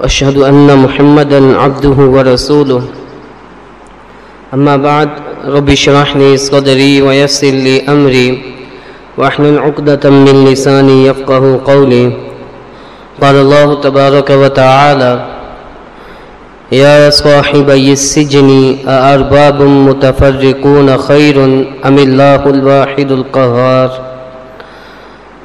وأشهد أن محمدا عبده ورسوله. أما بعد رب اشرح لي صدري ويسر لي أمري واحلل عقدة من لساني يفقه قولي. قال الله تبارك وتعالى يا صاحبي السجن أأرباب متفرقون خير أم الله الواحد القهار؟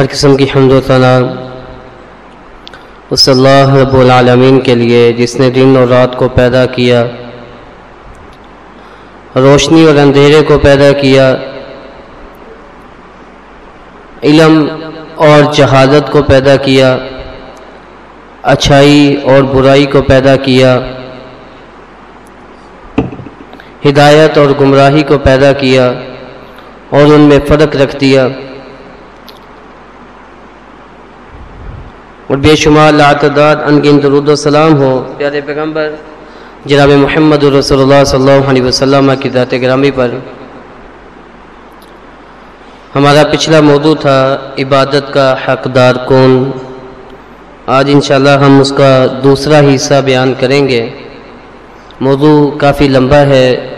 ہر قسم کی حمد و ثنا۔ اس اللہ رب العالمین کے لیے جس نے دن اور رات کو پیدا کیا، روشنی اور اندھیرے کو پیدا کیا، علم اور جہادت کو پیدا کیا، اچھائی اور برائی کو پیدا کیا، ہدایت اور گمراہی کو پیدا کیا، اور ان میں فرق رکھ دیا۔ اور بے شمار لاتداد انگن درود و سلام ہو۔ پیارے پیغمبر، جناب محمد رسول اللہ صلی اللہ علیہ وسلم کی ذات گرامی پر ہمارا پچھلا موضوع تھا عبادت کا حقدار کون۔ آج انشاءاللہ ہم اس کا دوسرا حصہ بیان کریں گے۔ موضوع کافی لمبا ہے۔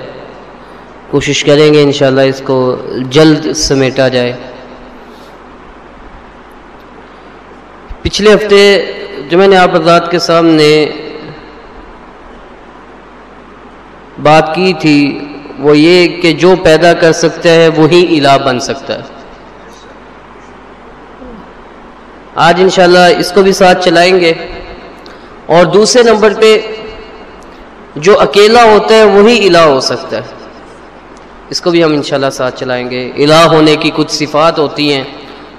کوشش کریں گے انشاءاللہ اس کو جلد سمیٹا جائے۔ پچھلے ہفتے جو میں نے آپ حضرات کے سامنے بات کی تھی، وہ یہ کہ جو پیدا کر سکتا ہے، وہی الہ بن سکتا ہے۔ آج انشاءاللہ اس کو بھی ساتھ چلائیں گے۔ اور دوسرے نمبر پہ جو اکیلا ہوتا ہے، وہی الہ ہو سکتا ہے۔ اس کو بھی ہم انشاءاللہ ساتھ چلائیں گے۔ الہ ہونے کی کچھ صفات ہوتی ہیں۔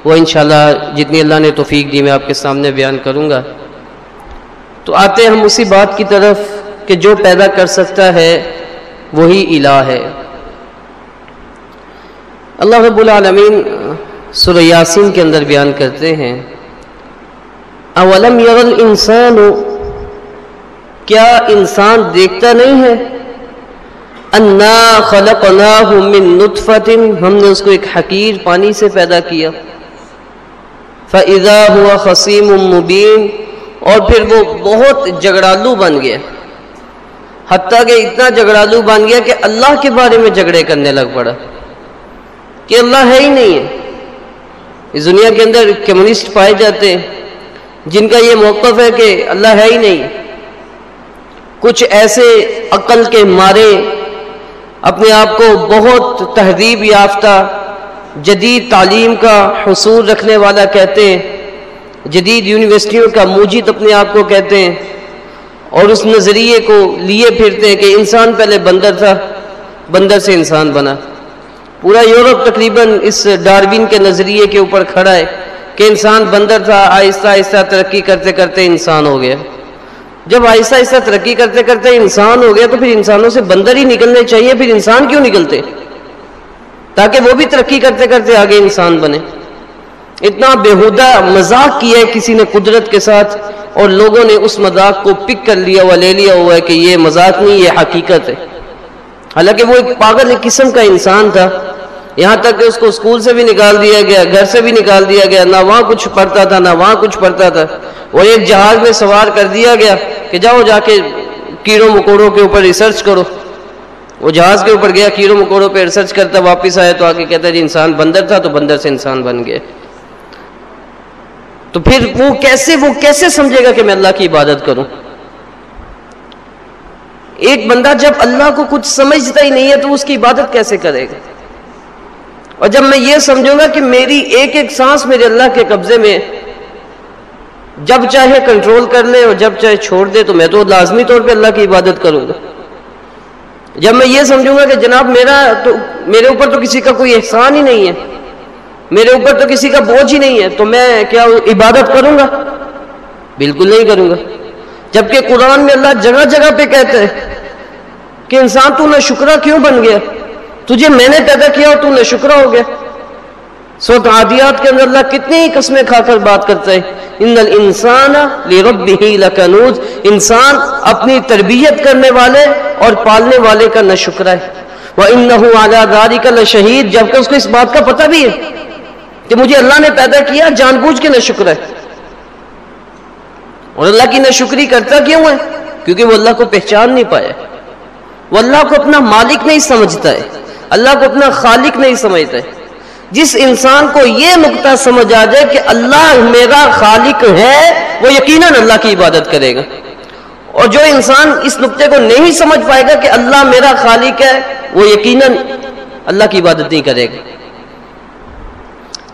وہ انشاءاللہ جتنی اللہ نے توفیق دی میں آپ کے سامنے بیان کروں گا۔ تو آتے ہم اسی بات کی طرف کہ جو پیدا کر سکتا ہے وہی الہ ہے۔ اللہ رب العالمین سورہ یاسین کے اندر بیان کرتے ہیں، اولم یر الانسان، کیا انسان دیکھتا نہیں ہے؟ انا خلقناہ من نطفت ہم نے اس کو ایک حقیر پانی سے پیدا کیا۔ فَإِذَا هُوَ خَصِيمٌ مُبِينٌ اور پھر وہ بہت جگڑالو بن گیا۔ حتیٰ کہ اتنا جگڑالو بن گیا کہ اللہ کے بارے میں جھگڑے کرنے لگ پڑا۔ کہ اللہ ہے ہی نہیں ہے۔ اس دنیا کے اندر کمیونسٹ پائے جاتے ہیں۔ جن کا یہ موقف ہے کہ اللہ ہے ہی نہیں۔ کچھ ایسے عقل کے مارے اپنے آپ کو بہت تہذیب یافتہ جدید تعلیم کا حصول رکھنے والا کہتے ہیں، جدید یونیورسٹیوں کا موجد اپنے آپ کو کہتے ہیں، اور اس نظریے کو لیے پھرتے ہیں کہ انسان پہلے بندر تھا، بندر سے انسان بنا۔ پورا یورپ تقریباً اس ڈاروین کے نظریے کے اوپر کھڑا ہے کہ انسان بندر تھا، آہستہ آہستہ ترقی کرتے کرتے انسان ہو گیا۔ جب آہستہ آہستہ ترقی کرتے کرتے انسان ہو گیا تو پھر انسانوں سے بندر ہی نکلنے چاہیے، پھر انسان کیوں نکلتے؟ تاکہ وہ بھی ترقی کرتے کرتے آگے انسان بنے۔ اتنا بےحدہ مذاق کیا ہے کسی نے قدرت کے ساتھ اور لوگوں نے اس مذاق کو پک کر لیا ہوا، لے لیا ہوا ہے کہ یہ مذاق نہیں، یہ حقیقت ہے۔ حالانکہ وہ ایک پاگل قسم کا انسان تھا۔ یہاں تک کہ اس کو اسکول سے بھی نکال دیا گیا، گھر سے بھی نکال دیا گیا۔ نہ وہاں کچھ پڑھتا تھا، نہ وہاں کچھ پڑھتا تھا۔ اور ایک جہاز میں سوار کر دیا گیا کہ جاؤ جا کے کیڑوں مکوڑوں کے اوپر ریسرچ کرو۔ وہ جہاز کے اوپر گیا، کیڑوں مکوڑوں پہ ریسرچ کرتا، واپس آیا تو آگے کہتا جی انسان بندر تھا تو بندر سے انسان بن گیا تو پھر وہ کیسے وہ کیسے سمجھے گا کہ میں اللہ کی عبادت کروں؟ ایک بندہ جب اللہ کو کچھ سمجھتا ہی نہیں ہے تو اس کی عبادت کیسے کرے گا؟ اور جب میں یہ سمجھوں گا کہ میری ایک ایک سانس میرے اللہ کے قبضے میں جب چاہے کنٹرول کر لے اور جب چاہے چھوڑ دے تو میں تو لازمی طور پہ اللہ کی عبادت کروں گا۔ جب میں یہ سمجھوں گا کہ جناب میرا تو میرے اوپر تو کسی کا کوئی احسان ہی نہیں ہے، میرے اوپر تو کسی کا بوجھ ہی نہیں ہے، تو میں کیا عبادت کروں گا؟ بالکل نہیں کروں گا۔ جبکہ قرآن میں اللہ جگہ جگہ پہ کہتے ہیں کہ انسان تو نہ شکرہ کیوں بن گیا؟ تجھے میں نے پیدا کیا اور تو نہ شکرہ ہو گیا۔ سوت عادیات کے اندر اللہ کتنی ہی قسمیں کھا کر بات کرتا ہے ان الانسان لکنوز انسان اپنی تربیت کرنے والے اور پالنے والے کا نہ شکر ہے۔ وَإِنَّهُ عَلَى ذَلِكَ لَشَهِيدٌ۔ جبکہ اس کو اس بات کا پتہ بھی ہے کہ مجھے اللہ نے پیدا کیا، جان بوجھ کے نہ شکر ہے۔ اور اللہ کی نہ شکری کرتا کیوں ہے؟ کیونکہ وہ اللہ کو پہچان نہیں پایا۔ وہ اللہ کو اپنا مالک نہیں سمجھتا ہے۔ اللہ کو اپنا خالق نہیں سمجھتا ہے۔ جس انسان کو یہ نقطہ سمجھ آ جائے کہ اللہ میرا خالق ہے، وہ یقیناً اللہ کی عبادت کرے گا۔ اور جو انسان اس نقطے کو نہیں سمجھ پائے گا کہ اللہ میرا خالق ہے، وہ یقیناً اللہ کی عبادت نہیں کرے گا۔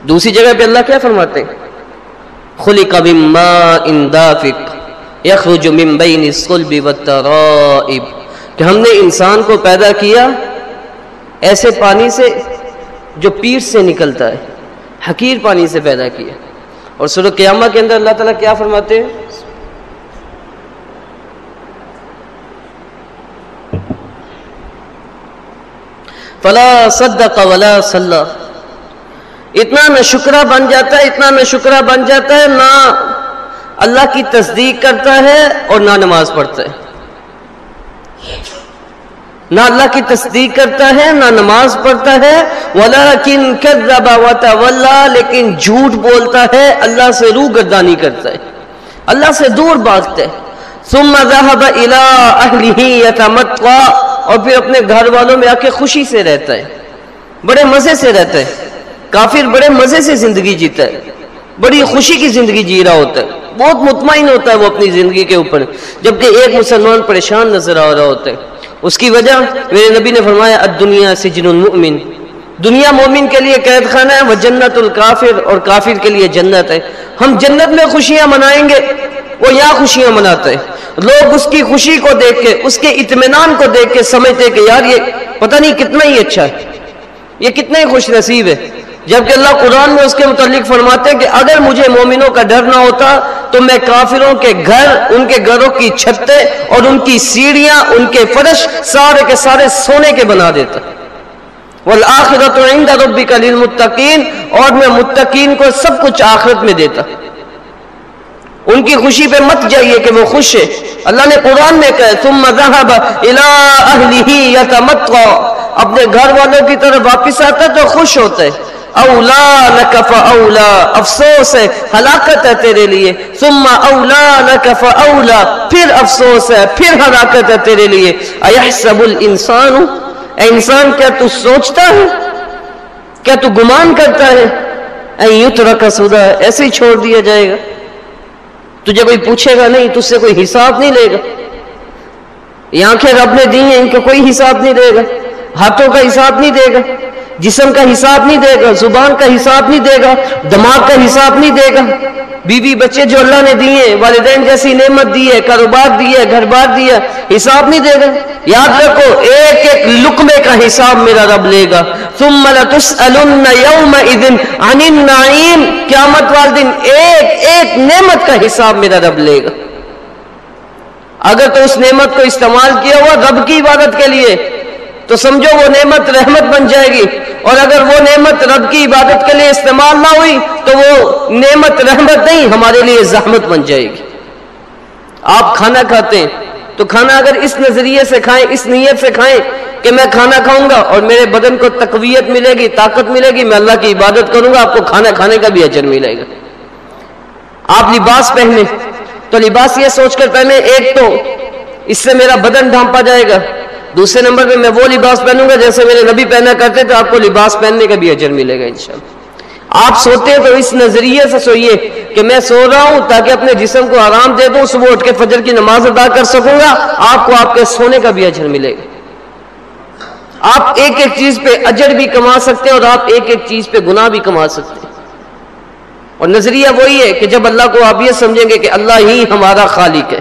دوسری جگہ پہ اللہ کیا فرماتے ہیں؟ خلق من ماء دافق من بين الصلب والترائب۔ کہ ہم نے انسان کو پیدا کیا، ایسے پانی سے جو پیٹ سے نکلتا ہے، حقیر پانی سے پیدا کیا۔ اور سورہ قیامہ کے اندر اللہ تعالیٰ کیا فرماتے ہیں؟ فلا صدق ولا صلی اتنا نہ شکرہ بن جاتا ہے، اتنا نہ شکرہ بن جاتا ہے، نہ اللہ کی تصدیق کرتا ہے اور نہ نماز پڑھتا ہے۔ نہ اللہ کی تصدیق کرتا ہے، نہ نماز پڑھتا ہے۔ ولیکن کذب وتولى، لیکن جھوٹ بولتا ہے، اللہ سے روح گردانی کرتا ہے۔ اللہ سے دور بھاگتا ہے۔ ثم ذهب الى اهله يتمطى، اور پھر اپنے گھر والوں میں آ کے خوشی سے رہتا ہے۔ بڑے مزے سے رہتا ہے۔ کافر بڑے مزے سے زندگی جیتا ہے۔ بڑی خوشی کی زندگی جی رہا ہوتا ہے۔ بہت مطمئن ہوتا ہے وہ اپنی زندگی کے اوپر، جبکہ ایک مسلمان پریشان نظر آ رہا ہوتا ہے۔ اس کی وجہ میرے نبی نے فرمایا دنیا سجن المؤمن۔ دنیا مومن کے لیے قید خانہ ہے، وہ جنت الکافر اور کافر کے لیے جنت ہے۔ ہم جنت میں خوشیاں منائیں گے، وہ یہاں خوشیاں مناتے ہیں۔ لوگ اس کی خوشی کو دیکھ کے، اس کے اطمینان کو دیکھ کے سمجھتے کہ یار، یہ پتہ نہیں کتنا ہی اچھا ہے۔ یہ کتنا ہی خوش نصیب ہے۔ جبکہ اللہ قرآن میں اس کے متعلق فرماتے ہیں کہ اگر مجھے مومنوں کا ڈر نہ ہوتا تو میں کافروں کے گھر، ان کے گھروں کی چھتیں اور ان کی سیڑھیاں، ان کے فرش سارے کے سارے سونے کے بنا دیتا۔ والآخرت عند ربک للمتقین اور میں متقین کو سب کچھ آخرت میں دیتا۔ ان کی خوشی پہ مت جائیے کہ وہ خوش ہے اللہ نے قرآن میں کہا ثم ذهب الى اهله يتمطى۔ اپنے گھر والوں کی طرف واپس آتا تو خوش ہوتا ہے اولا لکف اولا افسوس ہے، ہلاکت ہے تیرے لیے۔ ثم اولا لکف اولا پھر افسوس ہے، پھر ہلاکت ہے تیرے لیے۔ ایحسب الانسان؟ اے انسان، کیا تو سوچتا ہے؟ کیا تو گمان کرتا ہے؟ اے یترک سودا ایسے ہی چھوڑ دیا جائے گا۔ تجھے کوئی پوچھے گا نہیں، تجھ سے کوئی حساب نہیں لے گا۔ یہ آنکھیں رب نے دی ہیں، ان کو کوئی حساب نہیں دے گا۔ ہاتھوں کا حساب نہیں دے گا، جسم کا حساب نہیں دے گا، زبان کا حساب نہیں دے گا، دماغ کا حساب نہیں دے گا۔ بیوی بچے جو اللہ نے دیے، والدین جیسی نعمت دی ہے، کاروبار دی ہے گھر بار دیا حساب نہیں دے گا۔ یاد رکھو، ایک ایک لکمے کا حساب میرا رب لے گا۔ ثم لتسألن يومئذ عن النعیم۔ قیامت والے دن ایک ایک نعمت کا حساب میرا رب لے گا۔ اگر تو اس نعمت کو استعمال کیا ہوا رب کی عبادت کے لیے تو سمجھو وہ نعمت رحمت بن جائے گی۔ اور اگر وہ نعمت رب کی عبادت کے لیے استعمال نہ ہوئی، تو وہ نعمت رحمت نہیں، ہمارے لیے زحمت بن جائے گی۔ آپ کھانا کھاتے ہیں، تو کھانا اگر اس نظریے سے کھائیں، اس نیت سے کھائیں کہ میں کھانا کھاؤں گا اور میرے بدن کو تقویت ملے گی، طاقت ملے گی، میں اللہ کی عبادت کروں گا، آپ کو کھانا کھانے کا بھی اجر ملے گا۔ آپ لباس پہنے تو لباس یہ سوچ کر پہنے ایک تو اس سے میرا بدن ڈھانپا جائے گا دوسرے نمبر پہ میں وہ لباس پہنوں گا، جیسے میرے نبی پہنا کرتے تو آپ کو لباس پہننے کا بھی اجر ملے گا انشاءاللہ۔ آپ سوتے ہیں تو اس نظریے سے سوئیے کہ میں سو رہا ہوں تاکہ اپنے جسم کو آرام دے دوں، صبح اٹھ کے فجر کی نماز ادا کر سکوں گا، آپ کو آپ کے سونے کا بھی اجر ملے گا۔ آپ ایک ایک چیز پہ اجر بھی کما سکتے ہیں اور آپ ایک ایک چیز پہ گناہ بھی کما سکتے ہیں۔ اور نظریہ وہی ہے کہ جب اللہ کو آپ یہ سمجھیں گے کہ اللہ ہی ہمارا خالق ہے۔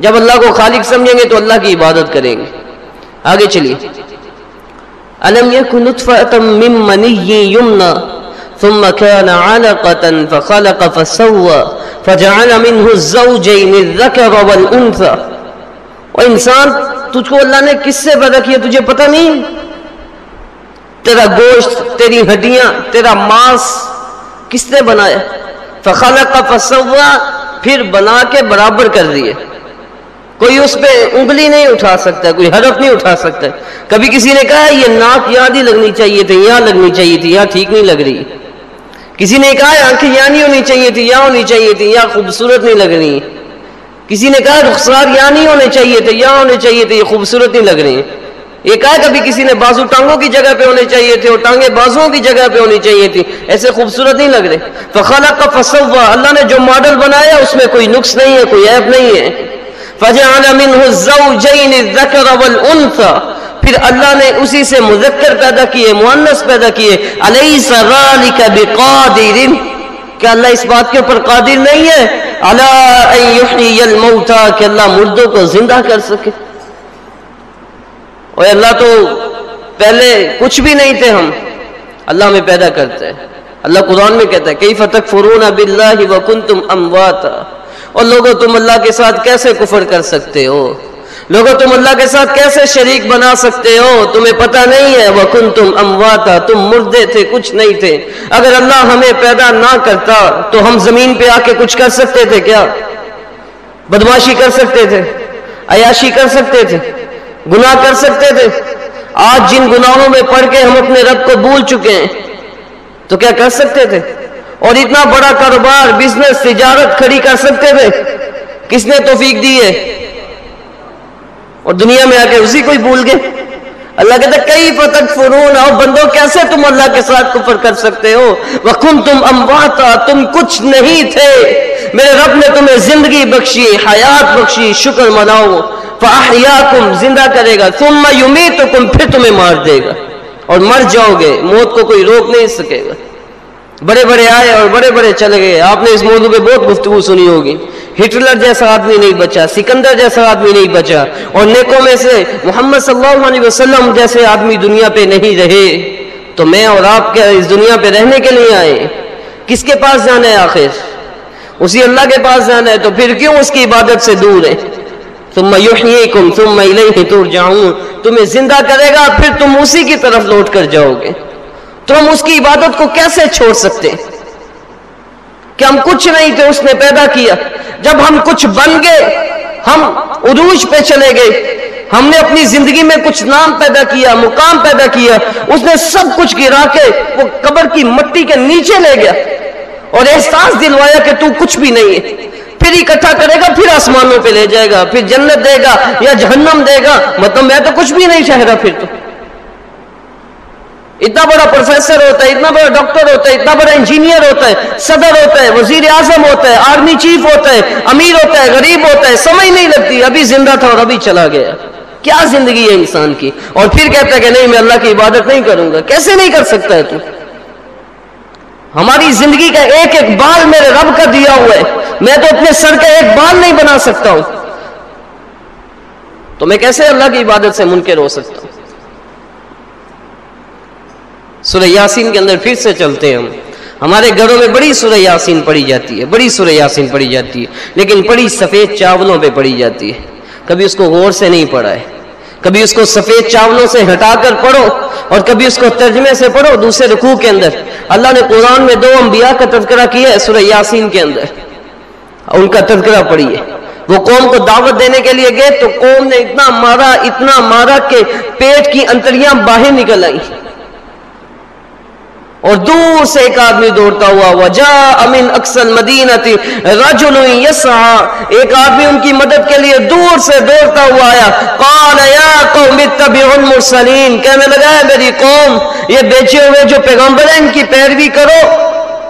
جب اللہ کو خالق سمجھیں گے تو اللہ کی عبادت کریں گے۔ آگے چلیے۔ ألم يكن نطفة من مني يمنى ثم كان علقة فخلق فسوى فجعل منه الزوجين الذكر والأنثى۔ وإنسان تجھ کو اللہ نے کس سے پیدا کیا تجھے پتہ نہیں؟ تیرا گوشت، تیری ہڈیاں، تیرا ماس کس نے بنایا؟ فخلق فسوى پھر بنا کے برابر کر دیے۔ کوئی اس پہ انگلی نہیں اٹھا سکتا، کوئی حرف نہیں اٹھا سکتا۔ کبھی کسی نے کہا، یہ ناک یاد ہی لگنی چاہیے تھی، یہاں لگنی چاہیے تھی، یہاں ٹھیک نہیں لگ رہی۔ کسی نے کہا آنکھیں یہاں نہیں ہونی چاہیے تھی، یہاں ہونی چاہیے تھی، یہاں خوبصورت نہیں لگ رہی۔ کسی نے کہا، رخسار یہاں نہیں ہونے چاہیے تھے، یہاں ہونے چاہیے تھے، یہ خوبصورت نہیں لگ رہی۔ یہ کہا، کبھی کسی نے بازو ٹانگوں کی جگہ پہ ہونے چاہیے تھے، اور ٹانگیں بازو کی جگہ پہ ہونی چاہیے تھی۔ ایسے خوبصورت نہیں لگ رہے۔ فخالہ کا فصوہ اللہ نے جو ماڈل بنایا، اس میں کوئی نقص نہیں ہے، کوئی عیب نہیں ہے۔ فجعل منه الزوجين الذكر والانثى پھر اللہ نے اسی سے مذکر پیدا کیے، مؤنث پیدا کیے الیس ذلك بقادر؟ کہ اللہ اس بات کے اوپر قادر نہیں ہے؟ الا ان يحيي الموتى، کہ اللہ مردوں کو زندہ کر سکے۔ اور اللہ تو پہلے کچھ بھی نہیں تھے ہم، اللہ ہمیں پیدا کرتا ہے اللہ قرآن میں کہتا ہے کیف تکفرون باللہ وکنتم امواتا اور لوگوں تم اللہ کے ساتھ کیسے کفر کر سکتے ہو؟ لوگوں تم اللہ کے ساتھ کیسے شریک بنا سکتے ہو؟ تمہیں پتہ نہیں ہے وہ کن تم امواتا تم مردے تھے، کچھ نہیں تھے۔ اگر اللہ ہمیں پیدا نہ کرتا، تو ہم زمین پہ آ کے کچھ کر سکتے تھے کیا؟ بدماشی کر سکتے تھے، عیاشی کر سکتے تھے، گناہ کر سکتے تھے۔ آج جن گناہوں میں پڑھ کے ہم اپنے رب کو بھول چکے ہیں، تو کیا کر سکتے تھے؟ اور اتنا بڑا کاروبار بزنس تجارت، کھڑی کر سکتے تھے۔ کس نے توفیق دی ہے؟ اور دنیا میں آ کے اسی کو ہی بھول گئے۔ اللہ کہتے کئی فتق فرون اور بندوں کیسے تم اللہ کے ساتھ کفر کر سکتے ہو؟ وَقُمْ تم امواتا تم کچھ نہیں تھے۔ میرے رب نے تمہیں زندگی بخشی، حیات بخشی، شکر مناؤ۔ فَأَحْيَاكُمْ زندہ کرے گا۔ ثُمَّ يُمِيتُكُمْ، پھر تمہیں مار دے گا۔ اور مر جاؤ گے، موت کو کوئی روک نہیں سکے گا۔ بڑے بڑے آئے اور بڑے بڑے چلے گئے۔ آپ نے اس موضوع پہ بہت گفتگو سنی ہوگی۔ ہٹلر جیسا آدمی نہیں بچا، سکندر جیسا آدمی نہیں بچا۔ اور نیکوں میں سے محمد صلی اللہ علیہ وسلم جیسے آدمی دنیا پہ نہیں رہے۔ تو میں اور آپ کے اس دنیا پہ رہنے کے لیے آئے؟ کس کے پاس جانا ہے آخر؟ اسی اللہ کے پاس جانا ہے تو پھر کیوں اس کی عبادت سے دور ہے؟ تم یحییکم، ثم الیہ ترجعون۔ تمہیں زندہ کرے گا، پھر تم اسی کی طرف لوٹ کر جاؤ گے۔ تو ہم اس کی عبادت کو کیسے چھوڑ سکتے؟ کہ ہم کچھ نہیں تھے، اس نے پیدا کیا۔ جب ہم کچھ بن گئے، ہم عروج پہ چلے گئے۔ ہم نے اپنی زندگی میں کچھ نام پیدا کیا، مقام پیدا کیا۔ اس نے سب کچھ گرا کے وہ قبر کی مٹی کے نیچے لے گیا۔ اور احساس دلوایا کہ تو کچھ بھی نہیں ہے۔ پھر اکٹھا کرے گا، پھر آسمانوں پہ لے جائے گا، پھر جنت دے گا یا جہنم دے گا۔ مطلب میں تو کچھ بھی نہیں ٹھہرا پھر تو۔ اتنا بڑا پروفیسر ہوتا ہے، اتنا بڑا ڈاکٹر ہوتا ہے، اتنا بڑا انجینئر ہوتا ہے، صدر ہوتا ہے، وزیر اعظم ہوتا ہے، آرمی چیف ہوتا ہے، امیر ہوتا ہے، غریب ہوتا ہے، سمجھ نہیں لگتی، ابھی زندہ تھا اور ابھی چلا گیا۔ کیا زندگی ہے انسان کی؟ اور پھر کہتا ہے کہ نہیں، میں اللہ کی عبادت نہیں کروں گا۔ کیسے نہیں کر سکتا ہے تو؟ ہماری زندگی کا ایک ایک بال میرے رب کا دیا ہوا ہے۔ میں تو اپنے سر کا ایک بال نہیں بنا سکتا ہوں۔ تو میں کیسے اللہ کی عبادت سے منکر ہو سکتا ہوں؟ سورہ یاسین کے اندر پھر سے چلتے ہیں ہم۔ ہمارے گھروں میں بڑی سورہ یاسین پڑھی جاتی ہے، بڑی سورہ یاسین پڑھی جاتی ہے، لیکن بڑی سفید چاولوں پہ پڑھی جاتی ہے۔ کبھی اس کو غور سے نہیں پڑھا ہے۔ کبھی اس کو سفید چاولوں سے ہٹا کر پڑھو اور کبھی اس کو ترجمے سے پڑھو دوسرے رکوع کے اندر۔ اللہ نے قرآن میں دو انبیاء کا تذکرہ کیا ہے سورہ یاسین کے اندر۔ ان کا تذکرہ پڑھیے۔ وہ قوم کو دعوت دینے کے لیے گئے تو قوم نے اتنا مارا اتنا مارا کہ پیٹ کی انتریاں باہر نکل آئی اور دور سے ایک آدمی دوڑتا ہوا وجا امین اکثر مدینہ تھی رجل یسعا ایک آدمی ان کی مدد کے لیے دور سے دوڑتا ہوا آیا۔ قال یا قوم اتبعوا المرسلین کہنے لگا ہے میری قوم، یہ بیچے ہوئے جو پیغمبر ہیں، ان کی پیروی کرو۔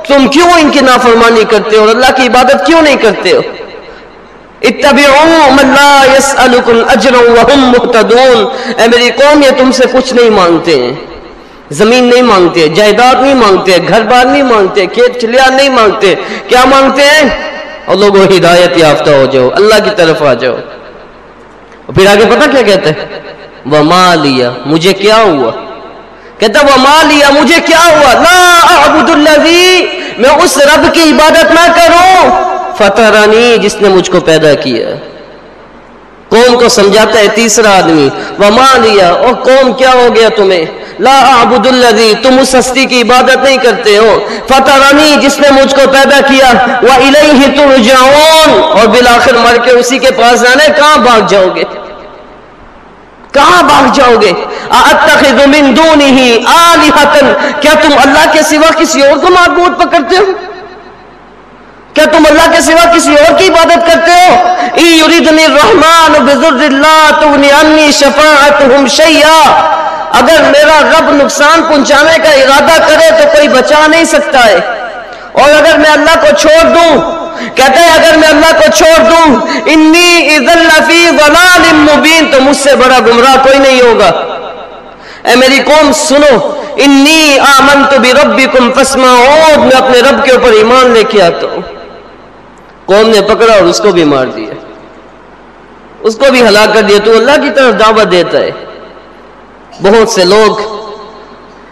تم کیوں ان کی نافرمانی کرتے ہو؟ اور اللہ کی عبادت کیوں نہیں کرتے ہو؟ اتبعوا من لا يسألكم اجرا وهم مهتدون۔ اے میری قوم، یہ تم سے کچھ نہیں مانگتے ہیں۔ زمین نہیں مانگتے، جائیداد نہیں مانگتے گھر بار نہیں مانگتے، کھیت کھلیان نہیں مانگتے۔ کیا مانگتے ہیں؟ اور لوگوں ہدایت یافتہ ہو جاؤ، اللہ کی طرف آ جاؤ۔ پھر آگے پتہ کیا کہتے ہیں؟ وما لیا مجھے کیا ہوا؟ کہتا وما لیا مجھے کیا ہوا؟ لا اعبد الذی میں اس رب کی عبادت نہ کروں۔ فتح رانی جس نے مجھ کو پیدا کیا۔ قوم کو سمجھاتا ہے تیسرا آدمی، وما لیا اور قوم کیا ہو گیا تمہیں؟ لا اعبد الذی تم اس ہستی کی عبادت نہیں کرتے ہو۔ فتح رانی جس نے مجھ کو پیدا کیا۔ وہ الیہ ترجعون۔ اور بالآخر مر کے اسی کے پاس جانے کہاں بھاگ جاؤ گے؟ کہاں بھاگ جاؤ گے؟ اتخذ من دونہ آلہۃ کیا تم اللہ کے سوا کسی اور کو معبود پکڑتے ہو؟ کیا تم اللہ کے سوا کسی اور کی عبادت کرتے ہو؟ ای یریدنی الرحمن بذر اللہ تغنی شفاعتہم شیئا۔ اگر میرا رب نقصان پہنچانے کا ارادہ کرے تو کوئی بچا نہیں سکتا ہے۔ اور اگر میں اللہ کو چھوڑ دوں کہتے ہیں اگر میں اللہ کو چھوڑ دوں، انی اذن ضلال مبین، تو مجھ سے بڑا گمراہ کوئی نہیں ہوگا۔ اے میری قوم، سنو، انی آمنت بربکم، فاسمعون، میں اپنے رب کے اوپر ایمان لے کے آتا ہوں۔ قوم نے پکڑا اور اس کو بھی مار دیا۔ اس کو بھی ہلاک کر دیا۔ تو اللہ کی طرف دعوت دیتا ہے۔ بہت سے لوگ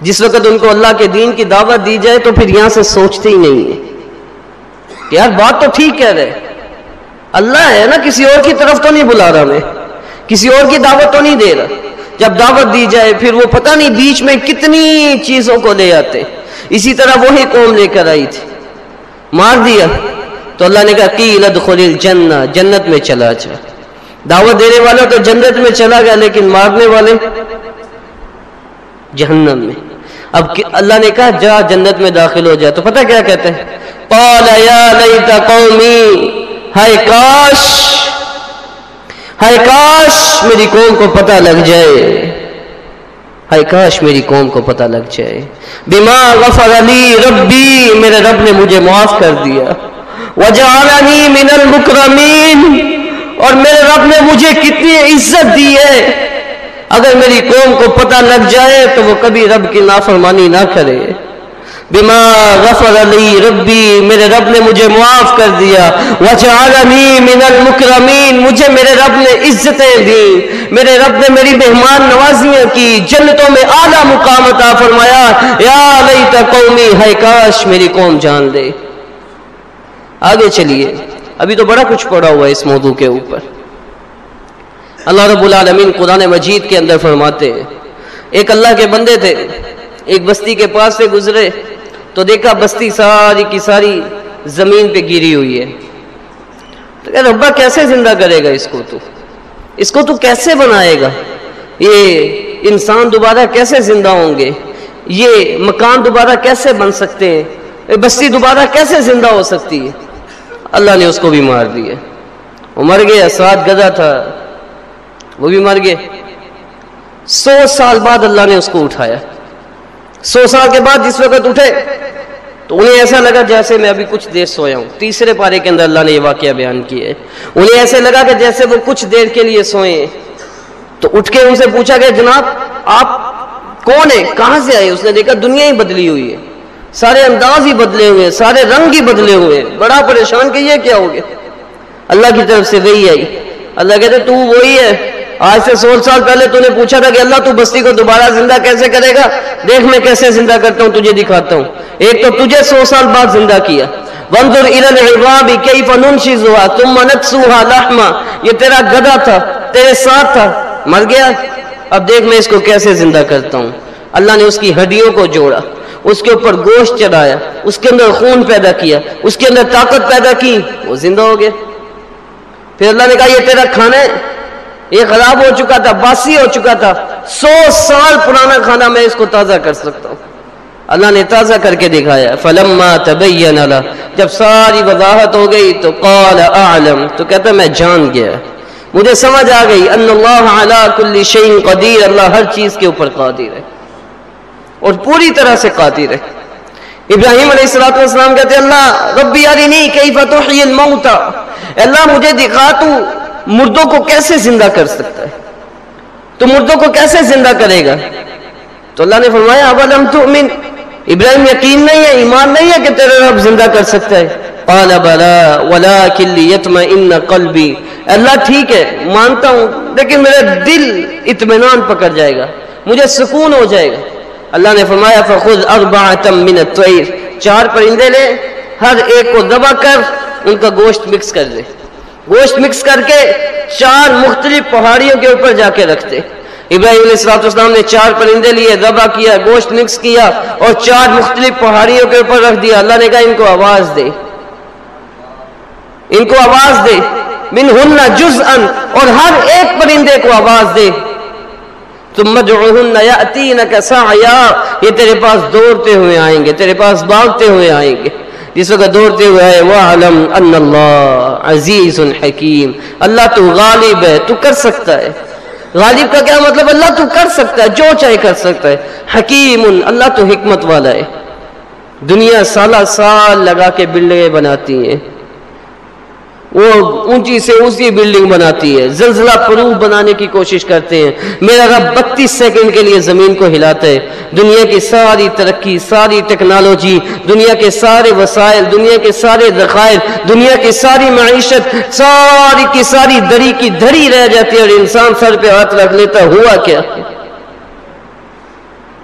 جس وقت ان کو اللہ کے دین کی دعوت دی جائے تو پھر یہاں سے سوچتے ہی نہیں ہیں کہ یار بات تو ٹھیک کہہ رہے اللہ ہے نا، کسی اور کی طرف تو نہیں بلا رہا میں۔ کسی اور کی دعوت تو نہیں دے رہا۔ جب دعوت دی جائے، پھر وہ پتہ نہیں بیچ میں کتنی چیزوں کو لے آتے۔ اسی طرح وہی قوم لے کر آئی تھی۔ مار دیا۔ تو اللہ نے کہا، قیل ادخل الجنہ، جنت میں چلا جا۔ دعوت دینے والا تو جنت میں چلا گیا، لیکن مارنے والے جہنم میں۔ اب اللہ نے کہا، جا، جنت میں داخل ہو جا۔ تو پتہ کیا کہتے ہیں؟ قال، یا لیت قومی، ہائے کاش ہائے کاش، میری قوم کو پتہ لگ جائے۔ ہائے کاش، میری قوم کو پتہ لگ جائے۔ بما غفر علی ربی، میرے رب نے مجھے معاف کر دیا۔ وجعلنی من المکرمین اور میرے رب نے مجھے کتنی عزت دی ہے۔ اگر میری قوم کو پتہ لگ جائے تو وہ کبھی رب کی نافرمانی نہ کرے۔ بما غفر علی ربی، میرے رب نے مجھے معاف کر دیا۔ وجعلنی من المکرمین مجھے میرے رب نے عزتیں دی۔ میرے رب نے میری مہمان نوازیاں کی، جنتوں میں اعلیٰ مقام عطا فرمایا۔ یا لیت قومی ہے کاش میری قوم جان دے آگے چلیے۔ ابھی تو بڑا کچھ پڑا ہوا ہے اس موضوع کے اوپر۔ اللہ رب العالمین قرآن مجید کے اندر فرماتے ہیں، ایک اللہ کے بندے تھے، ایک بستی کے پاس سے گزرے، تو دیکھا بستی ساری کی ساری زمین پہ گری ہوئی ہے۔ تو کہ ربا کیسے زندہ کرے گا اس کو تو؟ اس کو تو کیسے بنائے گا؟ یہ انسان دوبارہ کیسے زندہ ہوں گے؟ یہ مکان دوبارہ کیسے بن سکتے ہیں؟ بستی دوبارہ کیسے زندہ ہو سکتی ہے؟ اللہ نے اس کو بھی مار دیا۔ وہ مر گیا سات گدا تھا۔ وہ بھی مر گئے۔ سو سال بعد اللہ نے اس کو اٹھایا۔ سو سال کے بعد جس وقت اٹھے، تو انہیں ایسا لگا جیسے میں ابھی کچھ دیر سویا ہوں۔ تیسرے پارے کے اندر اللہ نے یہ واقعہ بیان کیا ہے۔ انہیں ایسے لگا کہ جیسے وہ کچھ دیر کے لیے سوئے تو اٹھ کے ان سے پوچھا گیا، جناب، آپ کون ہیں؟ کہاں سے آئے؟ اس نے دیکھا دنیا ہی بدلی ہوئی ہے۔ سارے انداز ہی بدلے ہوئے سارے رنگ ہی بدلے ہوئے بڑا پریشان کہ یہ کیا ہو گیا؟ اللہ کی طرف سے وہی آئی۔ اللہ کہتے تو وہی ہے۔ آج سے سو سال پہلے تو نے پوچھا تھا کہ اللہ تو بستی کو دوبارہ زندہ کیسے کرے گا؟ دیکھ میں کیسے زندہ کرتا ہوں، تجھے دکھاتا ہوں۔ ایک تو تجھے سو سال بعد زندہ کیا۔ وَنظُرْ إِلَى الْعِبَابِ كَيْفَ نُنْشِزُهَا ثُمَّ نَكْسُوهَا لَحْمًا۔ یہ تیرا گدا تھا، تیرے ساتھ تھا۔ مر گیا۔ اب دیکھ میں اس کو کیسے زندہ کرتا ہوں۔ اللہ نے اس کی ہڈیوں کو جوڑا۔ اس کے اوپر گوشت چڑھایا، اس کے اندر خون پیدا کیا، اس کے اندر طاقت پیدا کی، وہ زندہ ہو گیا پھر اللہ نے کہا، یہ تیرا کھانا ہے؟ یہ خراب ہو چکا تھا، باسی ہو چکا تھا۔ سو سال پرانا کھانا میں اس کو تازہ کر سکتا ہوں۔ اللہ نے تازہ کر کے دکھایا، فلما تبین اللہ جب ساری وضاحت ہو گئی تو قال اعلم تو کہتا، میں جان گیا۔ مجھے سمجھ آ گئی ان اللہ علی کل شیء قدیر اللہ ہر چیز کے اوپر قادر ہے۔ اور پوری طرح سے قادر ہے۔ ابراہیم علیہ السلام والسلام کہتے ہیں، اللہ، ربی ارنی کیف تحیی الموتى اللہ، مجھے دکھا تو مردوں کو کیسے زندہ کر سکتا ہے؟ تو مردوں کو کیسے زندہ کرے گا؟ تو اللہ نے فرمایا، اولم تؤمن؟ ابراہیم یقین نہیں ہے، ایمان نہیں ہے کہ تیرے رب زندہ کر سکتا ہے۔ قال، بلا ولكن ليطمئن قلبي اللہ، ٹھیک ہے، مانتا ہوں، لیکن میرا دل اطمینان پکڑ جائے گا، مجھے سکون ہو جائے گا۔ اللہ نے فرمایا، فخذ اربعه من الطير. چار پرندے لے، ہر ایک کو دبا کر ان کا گوشت مکس کر دے۔ گوشت مکس کر کے چار مختلف پہاڑیوں کے اوپر جا کے رکھتے۔ ابراہیم علیہ السلام والسلام نے چار پرندے لیے، دبا کیا، گوشت مکس کیا اور چار مختلف پہاڑیوں کے اوپر رکھ دیا۔ اللہ نے کہا، ان کو آواز دے۔ ان کو آواز دے۔ من ہن جز اور ہر ایک پرندے کو آواز دے۔ تم یہ تیرے پاس دوڑتے ہوئے آئیں گے، تیرے پاس بھاگتے ہوئے آئیں گے۔ جس وقت دوڑتے ہوئے آئے وَعَلَمْ أَنَّ اللَّهَ عَزِيزٌ حَكِيمٌ اللہ تو غالب ہے، تو کر سکتا ہے۔ غالب کا کیا مطلب؟ اللہ تو کر سکتا ہے، جو چاہے کر سکتا ہے۔ حکیم، اللہ تو حکمت والا ہے۔ دنیا سالہ سال لگا کے بلڈنگیں بناتی ہیں۔ وہ اونچی سے اونچی بلڈنگ بناتی ہے، زلزلہ پروف بنانے کی کوشش کرتے ہیں۔ میرا رب بتیس سیکنڈ کے لیے زمین کو ہلاتا ہے۔ دنیا کی ساری ترقی، ساری ٹیکنالوجی دنیا کے سارے وسائل، دنیا کے سارے ذخائر، دنیا کی ساری معیشت، ساری کی ساری دری کی دھڑی رہ جاتی ہے اور انسان سر پہ ہاتھ رکھ لیتا ہوا کیا؟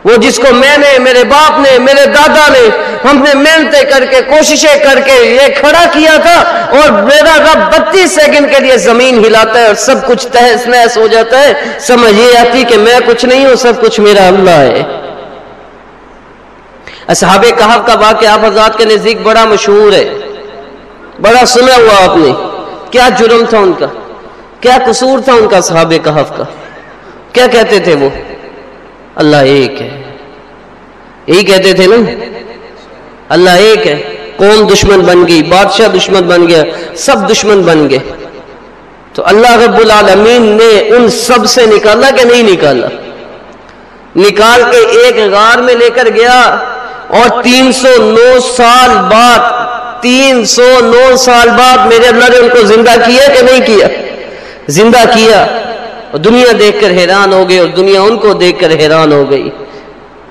وہ جس کو میں نے، میرے باپ نے، میرے دادا نے ہم نے محنتیں کر کے، کوششیں کر کے یہ کھڑا کیا تھا اور میرا رب بتیس سیکنڈ کے لیے زمین ہلاتا ہے اور سب کچھ تہس نہس ہو جاتا ہے۔ سمجھ یہ آتی کہ میں کچھ نہیں ہوں، سب کچھ میرا اللہ ہے۔ اصحاب کہف کا واقعہ آپ حضرات کے نزدیک بڑا مشہور ہے۔ بڑا سنا ہوا آپ نے۔ کیا جرم تھا ان کا؟ کیا قصور تھا ان کا صحاب کہف کا؟ کیا کہتے تھے وہ؟ اللہ ایک ہے۔ یہی کہتے تھے نا۔ اللہ ایک ہے۔ قوم دشمن بن گئی، بادشاہ دشمن بن گیا، سب دشمن بن گئے۔ تو اللہ رب العالمین نے ان سب سے نکالا کہ نہیں نکالا؟ نکال کے ایک غار میں لے کر گیا اور تین سو نو سال بعد، تین سو نو سال بعد میرے اللہ نے ان کو زندہ کیا کہ نہیں کیا؟ زندہ کیا۔ اور دنیا دیکھ کر حیران ہو گئی اور دنیا ان کو دیکھ کر حیران ہو گئی۔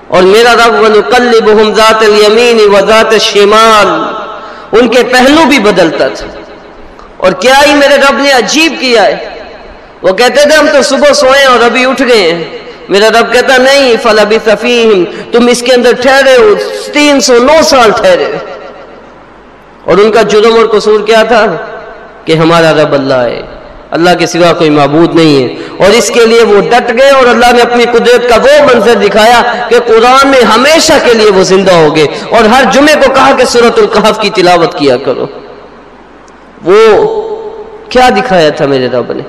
اور میرا رب وَنُقَلِّبُهُمْ ذَاتَ الْيَمِينِ وَذَاتَ الشِّمَالِ۔ ان کے پہلو بھی بدلتا تھا۔ اور کیا ہی میرے رب نے عجیب کیا ہے۔ وہ کہتے تھے ہم تو صبح سوئے اور ابھی اٹھ گئے ہیں۔ میرا رب کہتا نہیں فلبی تفیم تم اس کے اندر ٹھہرے ہو، تین سو نو سال ٹھہرے۔ اور ان کا جرم اور قصور کیا تھا؟ کہ ہمارا رب اللہ ہے۔ اللہ کے سوا کوئی معبود نہیں ہے۔ اور اس کے لیے وہ ڈٹ گئے اور اللہ نے اپنی قدرت کا وہ منظر دکھایا کہ قرآن میں ہمیشہ کے لیے وہ زندہ ہو گئے۔ اور ہر جمعے کو کہا کہ صورت القحف کی تلاوت کیا کرو۔ وہ کیا دکھایا تھا میرے رب نے؟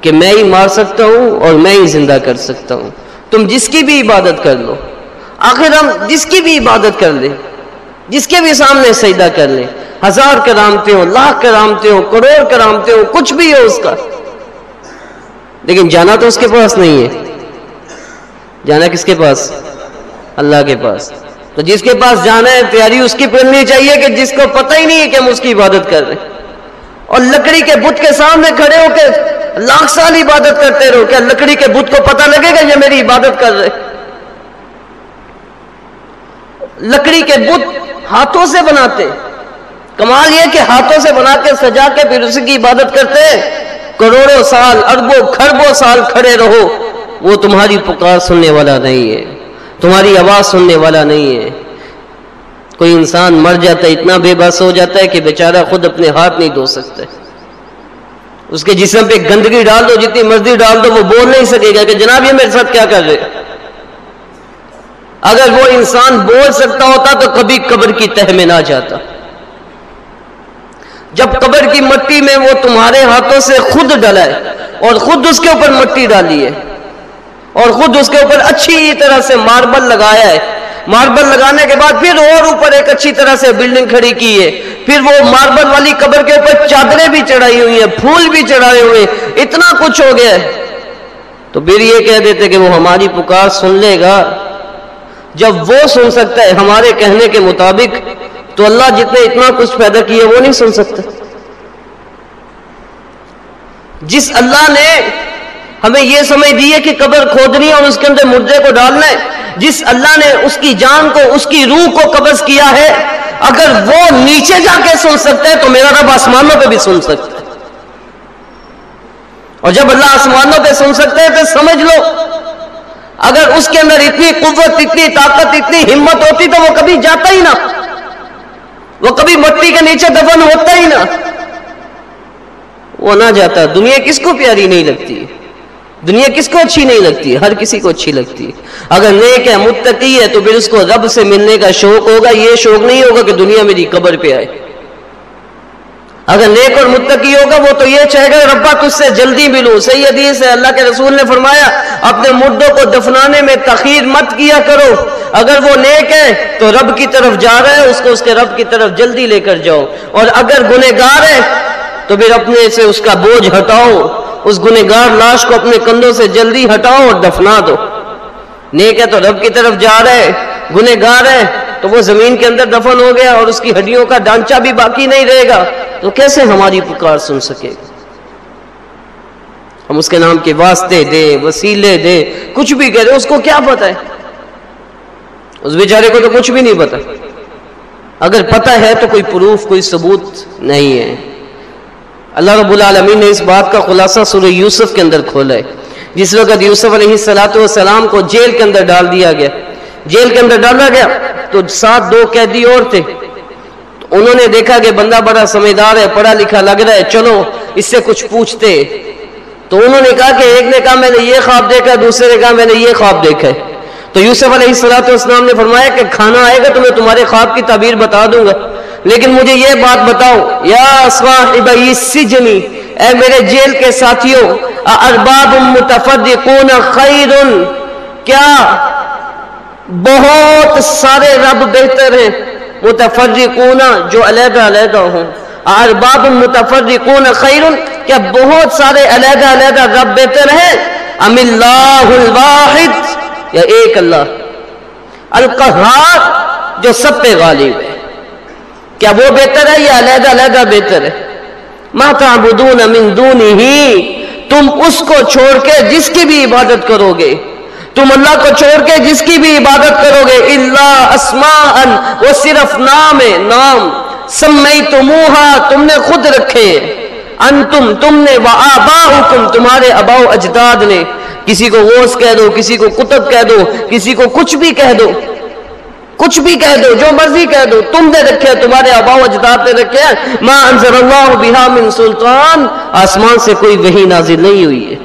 کہ میں ہی مار سکتا ہوں اور میں ہی زندہ کر سکتا ہوں۔ تم جس کی بھی عبادت کر لو۔ آخر ہم جس کی بھی عبادت کر لیں۔ جس کے بھی سامنے سجدہ کر لیں۔ ہزار کرامتے ہو لاکھ کرامتے ہو کروڑ کرامتے ہو کچھ بھی ہو اس کا۔ لیکن جانا تو اس کے پاس نہیں ہے۔ جانا کس کے پاس؟ اللہ کے پاس۔ تو جس کے پاس جانا ہے، تیاری اس کی کرنی چاہیے کہ جس کو پتہ ہی نہیں ہے کہ ہم اس کی عبادت کر رہے ہیں۔ اور لکڑی کے بت کے سامنے کھڑے ہو کے لاکھ سال عبادت کرتے رہو کیا لکڑی کے بت کو پتہ لگے گا یہ میری عبادت کر رہے لکڑی کے بت ہاتھوں سے بناتے کمال یہ کہ ہاتھوں سے بنا کے سجا کے پھر اسی کی عبادت کرتے کروڑوں سال، اربوں خربوں سال کھڑے رہو۔ وہ تمہاری پکار سننے والا نہیں ہے۔ تمہاری آواز سننے والا نہیں ہے۔ کوئی انسان مر جاتا ہے، اتنا بے بس ہو جاتا ہے کہ بیچارہ خود اپنے ہاتھ نہیں دھو سکتا۔ اس کے جسم پہ گندگی ڈال دو، جتنی مرضی ڈال دو، وہ بول نہیں سکے گا کہ جناب یہ میرے ساتھ کیا کر رہے اگر وہ انسان بول سکتا ہوتا تو کبھی قبر کی تہ میں نہ جاتا۔ جب قبر کی مٹی میں وہ تمہارے ہاتھوں سے خود ڈلا ہے اور خود اس کے اوپر مٹی ڈالی ہے اور خود اس کے اوپر اچھی طرح سے ماربل لگایا ہے۔ ماربل لگانے کے بعد پھر اور اوپر ایک اچھی طرح سے بلڈنگ کھڑی کی ہے۔ پھر وہ ماربل والی قبر کے اوپر چادریں بھی چڑھائی ہوئی ہیں، پھول بھی چڑھائے ہوئے اتنا کچھ ہو گیا ہے۔ تو پھر یہ کہہ دیتے کہ وہ ہماری پکار سن لے گا۔ جب وہ سن سکتا ہے، ہمارے کہنے کے مطابق تو اللہ جتنے اتنا کچھ پیدا کیا وہ نہیں سن سکتا جس اللہ نے ہمیں یہ سمجھ دی ہے کہ قبر کھودنی ہے اور اس کے اندر مردے کو ڈالنا ہے، جس اللہ نے اس کی جان کو، اس کی روح کو قبض کیا ہے، اگر وہ نیچے جا کے سن سکتا ہے تو میرا رب آسمانوں پہ بھی سن سکتا۔ ہے اور جب اللہ آسمانوں پہ سن سکتا ہے تو سمجھ لو، اگر اس کے اندر اتنی قوت، اتنی طاقت، اتنی ہمت ہوتی تو وہ کبھی جاتا ہی نہ۔ وہ کبھی مٹی کے نیچے دفن ہوتا ہی نہ۔ وہ نہ جاتا۔ دنیا کس کو پیاری نہیں لگتی؟ دنیا کس کو اچھی نہیں لگتی؟ ہر کسی کو اچھی لگتی۔ اگر نیک ہے، متقی ہے، تو پھر اس کو رب سے ملنے کا شوق ہوگا۔ یہ شوق نہیں ہوگا کہ دنیا میری قبر پہ آئے۔ اگر نیک اور متقی ہوگا، وہ تو یہ چاہے گا، ربا تجھ سے جلدی ملوں صحیح حدیث ہے، اللہ کے رسول نے فرمایا، اپنے مردوں کو دفنانے میں تخیر مت کیا کرو۔ اگر وہ نیک ہے تو رب کی طرف جا رہا ہے اس کو اس کے رب کی طرف جلدی لے کر جاؤ۔ اور اگر گنہگار ہے تو پھر اپنے سے اس کا بوجھ ہٹاؤ۔ اس گنہگار لاش کو اپنے کندھوں سے جلدی ہٹاؤ اور دفنا دو۔ نیک ہے تو رب کی طرف جا رہے گنہگار ہے تو وہ زمین کے اندر دفن ہو گیا اور اس کی ہڈیوں کا ڈانچہ بھی باقی نہیں رہے گا۔ تو کیسے ہماری پکار سن سکے؟ گا ہم اس کے نام کے واسطے دے، وسیلے دے، کچھ بھی کہہ اس کو کیا پتا ہے؟ اس بیچارے کو تو کچھ بھی نہیں پتا اگر پتا ہے تو کوئی پروف، کوئی ثبوت نہیں ہے۔ اللہ رب العالمین نے اس بات کا خلاصہ سورہ یوسف کے اندر کھولا ہے۔ جس وقت یوسف علیہ السلاۃ والسلام کو جیل کے اندر ڈال دیا گیا۔ جیل کے اندر ڈالا گیا تو ساتھ دو قیدی اور تھے۔ انہوں نے دیکھا کہ بندہ بڑا سمجھدار ہے، پڑھا لکھا لگ رہا ہے، چلو، اس سے کچھ پوچھتے۔ تو انہوں نے کہا کہ ایک نے کہا، میں نے یہ خواب دیکھا دوسرے نے کہا، میں نے یہ خواب دیکھا ہے۔ تو یوسف علیہ السلاۃ والسلام نے فرمایا کہ کھانا آئے گا تو میں تمہارے خواب کی تعبیر بتا دوں گا۔ لیکن مجھے یہ بات بتاؤ، یا صاحب السجنی، اے میرے جیل کے ساتھیوں ارباب متفرقون خیر کیا بہت سارے رب بہتر ہیں۔ متفرقون جو علیحدہ علیحدہ ہوں۔ ارباب متفرقون خیر کیا بہت سارے علیحدہ علیحدہ رب بہتر ہیں۔ ام اللہ الواحد، یا ایک اللہ۔ القہار جو سب پہ غالب ہے۔ کیا وہ بہتر ہے یا علیحدہ علیحدہ بہتر ہے؟ ماتا بدون امن دون ہی تم اس کو چھوڑ کے جس کی بھی عبادت کرو گے۔ تم اللہ کو چھوڑ کے جس کی بھی عبادت کرو گے؟ اللہ اسما وہ صرف نام ہے، نام۔ سمئی تموہا تم نے خود رکھے۔ ان تم تم نے وہ آبا تمہارے اباؤ اجداد نے۔ کسی کو غوث کہہ دو، کسی کو کتب کہہ دو، کسی کو کچھ بھی کہہ دو۔ کچھ بھی کہہ دو، جو مرضی کہہ دو۔ تم نے رکھے، تمہارے اباؤ اجداد نے رکھے۔ ماں انزل اللہ بہا من سلطان۔ آسمان سے کوئی وہی نازل نہیں ہوئی ہے۔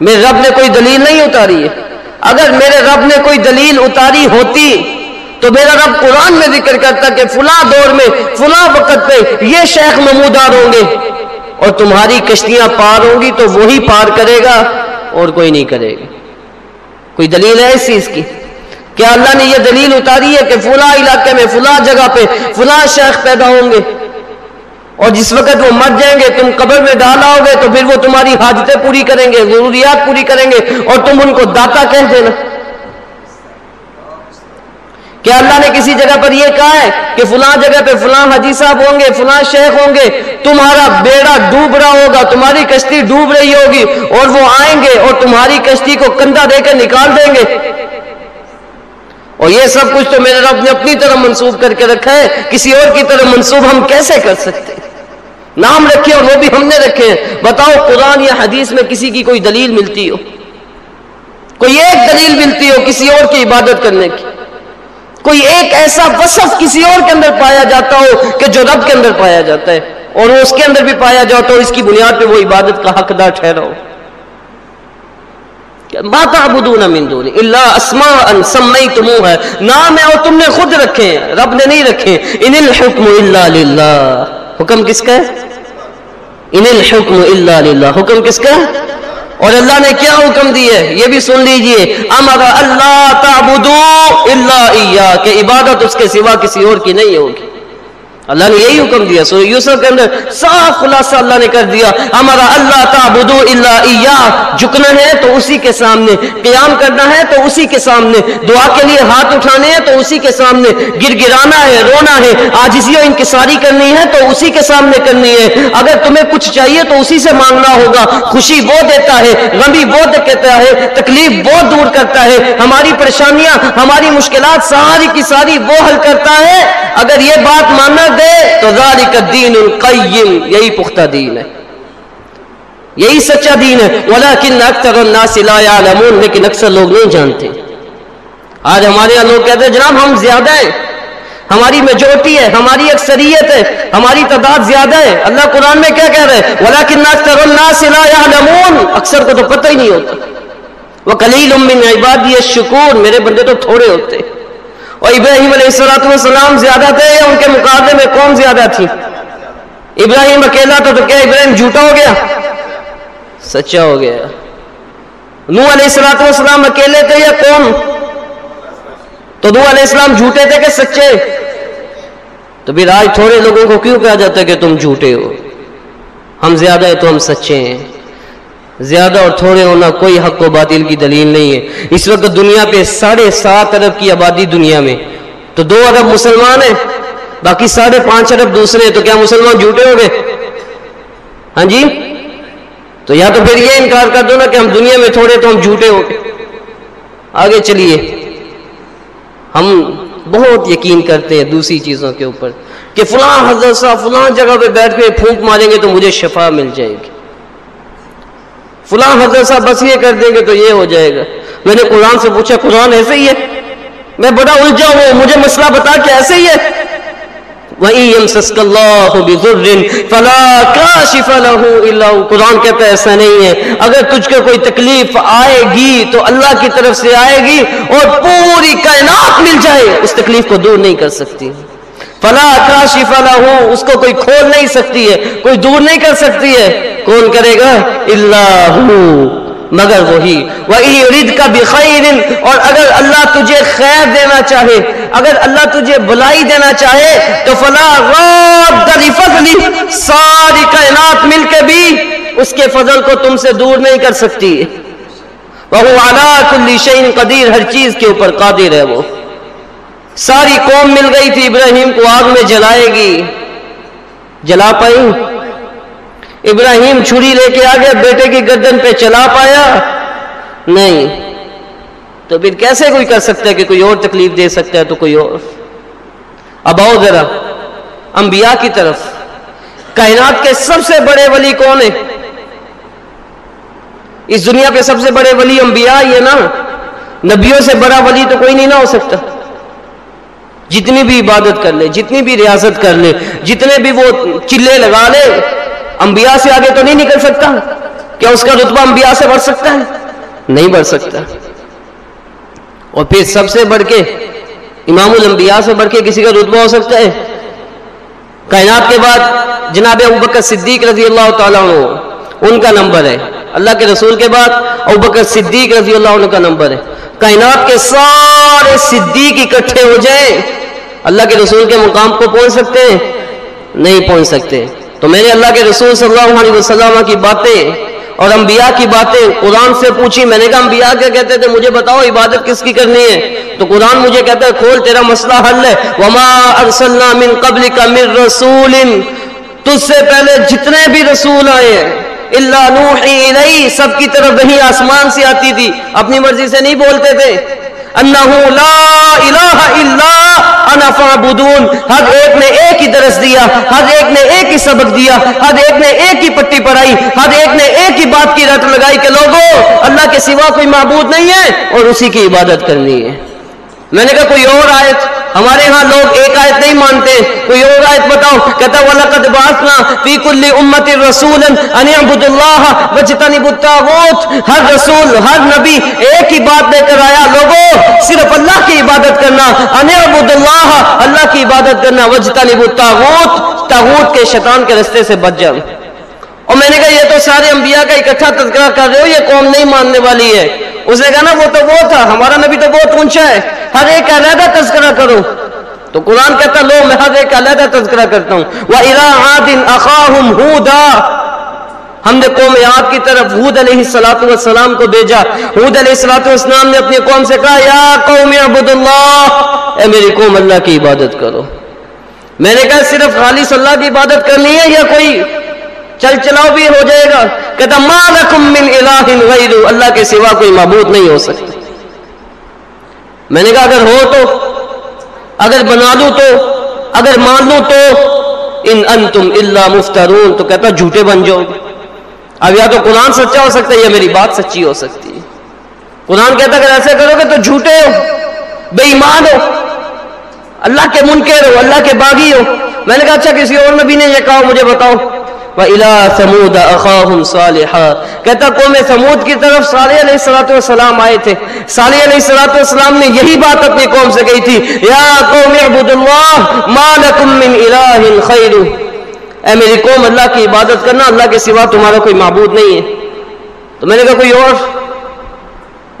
میرے رب نے کوئی دلیل نہیں اتاری ہے۔ اگر میرے رب نے کوئی دلیل اتاری ہوتی تو میرا رب قرآن میں ذکر کرتا کہ فلاں دور میں، فلاں وقت پہ یہ شیخ نمودار ہوں گے۔ اور تمہاری کشتیاں پار ہوں گی تو وہی پار کرے گا اور کوئی نہیں کرے گا۔ کوئی دلیل ہے اس چیز کی؟ کیا اللہ نے یہ دلیل اتاری ہے کہ فلاں علاقے میں، فلاں جگہ پہ، فلاں شیخ پیدا ہوں گے؟ اور جس وقت وہ مر جائیں گے، تم قبر میں ڈالا ہوگے تو پھر وہ تمہاری حاجتیں پوری کریں گے، ضروریات پوری کریں گے، اور تم ان کو داتا کہہ دینا۔ کیا اللہ نے کسی جگہ پر یہ کہا ہے کہ فلاں جگہ پہ فلاں حجی صاحب ہوں گے، فلاں شیخ ہوں گے، تمہارا بیڑا ڈوب رہا ہوگا، تمہاری کشتی ڈوب رہی ہوگی، اور وہ آئیں گے اور تمہاری کشتی کو کندھا دے کے نکال دیں گے۔ اور یہ سب کچھ تو میرے رب نے اپنی طرح منسوخ کر کے رکھا ہے، کسی اور کی طرح منسوخ ہم کیسے کر سکتے؟ نام رکھے اور وہ بھی ہم نے رکھے ہیں۔ بتاؤ قرآن یا حدیث میں کسی کی کوئی دلیل ملتی ہو؟ کوئی ایک دلیل ملتی ہو کسی اور کی عبادت کرنے کی؟ کوئی ایک ایسا وصف کسی اور کے اندر پایا جاتا ہو کہ جو رب کے اندر پایا جاتا ہے اور وہ اس کے اندر بھی پایا جاتا ہو، اس کی بنیاد پہ وہ عبادت کا حقدار ٹھہرا ہو۔ ما تعبدون من دون اللہ اسماء سمیتموها۔ ہے نام ہے اور تم نے خود رکھے ہیں، رب نے نہیں رکھے۔ ان الحکم الا للہ۔ حکم کس کا ہے؟ ان الحکم الا للہ. حکم کس کا ہے؟ اور اللہ نے کیا حکم دی ہے؟ یہ بھی سن لیجیے. امر اللہ تعبدو الا ایا کہ عبادت اس کے سوا کسی اور کی نہیں ہوگی. اللہ نے یہی حکم دیا۔ سورہ یوسف کے اندر صاف خلاصہ اللہ نے کر دیا۔ ہمارا اللہ تعبدو الا جھکنا ہے تو اسی کے سامنے۔ قیام کرنا ہے تو اسی کے سامنے۔ دعا کے لیے ہاتھ اٹھانے ہیں تو اسی کے سامنے۔ گر گرانا ہے، رونا ہے۔ آجزی و انکساری کرنی ہے تو اسی کے سامنے کرنی ہے۔ اگر تمہیں کچھ چاہیے تو اسی سے مانگنا ہوگا۔ خوشی وہ دیتا ہے، غمی وہ دیتا ہے، تکلیف وہ دور کرتا ہے۔ ہماری پریشانیاں، ہماری مشکلات ساری کی ساری وہ حل کرتا ہے۔ اگر یہ بات ماننا دے تو ذالک الدین القیم، یہی پختہ دین ہے۔ یہی سچا دین ہے۔ ولیکن اکثر الناس لا يعلمون لیکن اکثر لوگ نہیں جانتے۔ آج ہمارے یہاں لوگ کہتے ہیں، جناب ہم زیادہ ہیں۔ ہماری میجورٹی ہے، ہماری اکثریت ہے۔ ہماری تعداد زیادہ ہے۔ اللہ قرآن میں کیا کہہ رہے ہیں ولیکن اکثر الناس لا يعلمون اکثر کو تو پتہ ہی نہیں ہوتا۔ وہ کلیل من عبادی الشکور۔ میرے بندے تو تھوڑے ہوتے ہیں۔ اور ابراہیم علیہ السلام والسلام زیادہ تھے یا ان کے مقابلے میں کون زیادہ تھی؟ ابراہیم اکیلا تو, تو کیا ابراہیم جھوٹا ہو گیا؟ سچا ہو گیا۔ نو علیہ السلام والسلام اکیلے تھے یا کون؟ تو نو علیہ السلام جھوٹے تھے کہ سچے؟ تو پھر آج تھوڑے لوگوں کو کیوں کہا جاتا ہے کہ تم جھوٹے ہو؟ ہم زیادہ ہیں تو ہم سچے ہیں۔ زیادہ اور تھوڑے ہونا کوئی حق و باطل کی دلیل نہیں ہے۔ اس وقت دنیا پہ ساڑھے سات ارب کی آبادی دنیا میں۔ تو دو ارب مسلمان ہیں، باقی ساڑھے پانچ ارب دوسرے تو کیا مسلمان جھوٹے ہو گئے ہاں جی؟ تو یا تو پھر یہ انکار کر دو نا کہ ہم دنیا میں تھوڑے تو ہم جھوٹے ہو گئے آگے چلیے۔ ہم بہت یقین کرتے ہیں دوسری چیزوں کے اوپر کہ فلاں حضرت صاحب فلاں جگہ پہ بیٹھ کے پھونک ماریں گے تو مجھے شفا مل جائے گی۔ فلاں حضرت صاحب بس یہ کر دیں گے تو یہ ہو جائے گا۔ میں نے قرآن سے پوچھا، قرآن ایسے ہی ہے؟ میں بڑا الجھا ہوں، مجھے مسئلہ بتا کہ ایسے ہی ہے۔ قرآن کہتا ہے ایسا نہیں ہے۔ اگر تجھ کو کوئی تکلیف آئے گی تو اللہ کی طرف سے آئے گی اور پوری کائنات مل جائے۔ اس تکلیف کو دور نہیں کر سکتی۔ فلا کاشف له اس کو کوئی کھول نہیں سکتی ہے، کوئی دور نہیں کر سکتی ہے۔ کون کرے گا؟ اللہ مگر وہی۔ وہی رد کا بخیر اور اگر اللہ تجھے خیر دینا چاہے، اگر اللہ تجھے بلائی دینا چاہے، تو فلا رب دری فضلی ساری کائنات مل کے بھی اس کے فضل کو تم سے دور نہیں کر سکتی۔ وہ اعلیٰ کلی شعین قدیر ہر چیز کے اوپر قادر ہے وہ۔ ساری قوم مل گئی تھی، ابراہیم کو آگ میں جلائے گی۔ جلا پائی۔ ابراہیم چھری لے کے آگے، بیٹے کی گردن پہ چلا پایا۔ نہیں۔ تو پھر کیسے کوئی کر سکتا ہے کہ کوئی اور تکلیف دے سکتا ہے تو کوئی اور؟ اب آؤ ذرا، انبیاء کی طرف۔ کائنات کے سب سے بڑے ولی کون ہے اس دنیا پہ سب سے بڑے ولی انبیاء یہ نا۔ نبیوں سے بڑا ولی تو کوئی نہیں نہ ہو سکتا۔ جتنی بھی عبادت کر لے، جتنی بھی ریاضت کر لے، جتنے بھی وہ چلے لگا لے، انبیاء سے آگے تو نہیں نکل سکتا؟ کیا اس کا رتبہ انبیاء سے بڑھ سکتا ہے؟ نہیں بڑھ سکتا۔ اور پھر سب سے بڑھ کے، امام الانبیاء سے بڑھ کے کسی کا رتبہ ہو سکتا ہے؟ کائنات کے بعد جناب ابوبکر صدیق رضی اللہ تعالیٰ عنہ، ان کا نمبر ہے۔ اللہ کے رسول کے بعد ابوبکر صدیق رضی اللہ عنہ کا نمبر ہے۔ کائنات کے سارے صدیق اکٹھے ہو جائیں۔ اللہ کے رسول کے مقام کو پہنچ سکتے ہیں؟ نہیں پہنچ سکتے۔ تو میں نے اللہ کے رسول صلی اللہ علیہ وسلم کی باتیں اور انبیاء کی باتیں قرآن سے پوچھی۔ میں نے کہا، انبیاء کیا کہتے تھے؟ مجھے بتاؤ، عبادت کس کی کرنی ہے؟ تو قرآن مجھے کہتا ہے، کھول، تیرا مسئلہ حل ہے۔ وما ارسلنا من قبل کا من رسول۔ تجھ سے پہلے جتنے بھی رسول آئے ہیں اللہ نوحی الی سب کی طرف وہی آسمان سے آتی تھی۔ اپنی مرضی سے نہیں بولتے تھے۔ انہو لا الہ الا انا فعبدون ہر ایک نے ایک ہی درس دیا، ہر ایک نے ایک ہی سبق دیا، ہر ایک نے ایک ہی پٹی پڑھائی، ہر ایک نے ایک ہی بات کی رٹ لگائی کہ لوگوں اللہ کے سوا کوئی معبود نہیں ہے اور اسی کی عبادت کرنی ہے۔ میں نے کہا، کوئی اور آیت؟ ہمارے ہاں لوگ ایک آیت نہیں مانتے۔ کوئی اور آیت بتاؤ؟ کہتا وَلَقَدْ بَعَثْنَا فِي كُلِّ أُمَّةٍ رَسُولًا أَنِ يَعْبُدُ اللَّهَ وَاجْتَنِبُوا الطَّاغُوتَ. ہر رسول، ہر نبی ایک ہی بات لے کر آیا لوگوں صرف اللہ کی عبادت کرنا۔ أَنِ يَعْبُدُ اللَّهَ، اللہ کی عبادت کرنا۔ وَاجْتَنِبُوا الطَّاغُوتَ۔ تاغوت کے شیطان کے رستے سے بچ جاؤ۔ اور میں نے کہا، یہ تو سارے انبیاء کا اکٹھا تذکرہ کر رہے ہو، یہ قوم نہیں ماننے والی ہے۔ اس نے کہا، نا، وہ تو وہ تھا، ہمارا نبی تو بہت اونچا ہے۔ ہر ایک علیحدہ تذکرہ کرو۔ تو قرآن کہتا لو، میں ہر ایک علیحدہ تذکرہ کرتا ہوں۔ وہ الا اخاہم ہودا ہم نے قوم عاد کی طرف حود علیہ السلاۃ والسلام کو بھیجا۔ حود علیہ السلاۃ والسلام نے اپنی قوم سے کہا، یا قوم عبد اللہ۔ اے میری قوم، اللہ کی عبادت کرو۔ میں نے کہا، صرف خالص اللہ کی عبادت کرنی ہے یا کوئی چل چلاؤ بھی ہو جائے گا؟ کہتا، ما لکم من الہ غیر اللہ کے سوا کوئی معبود نہیں ہو سکتا۔ میں نے کہا، اگر ہو تو، اگر بنا لوں تو، اگر مان لوں تو، ان انتم الا مفترون، تو کہتا جھوٹے بن جاؤ گے۔ اب یا تو قرآن سچا ہو سکتا ہے، یا میری بات سچی ہو سکتی ہے۔ قرآن کہتا اگر ایسے کرو گے تو جھوٹے ہو بے ایمان ہو۔ اللہ کے منکر ہو، اللہ کے باغی ہو۔ میں نے کہا اچھا کسی اور نبی نے یہ کہا، مجھے بتاؤ۔ وَإِلَىٰ ثَمُودَ أَخَاهُمْ صَالِحًا کہتا قوم سمود کی طرف صالح علیہ السلام والسلام آئے تھے صالح علیہ السلام والسلام نے یہی بات اپنی قوم سے کہی تھی یا قوم اعبد اللہ ما لکم من الہ خیر اے میری قوم اللہ کی عبادت کرنا اللہ کے سوا تمہارا کوئی معبود نہیں ہے تو میں نے کہا کوئی اور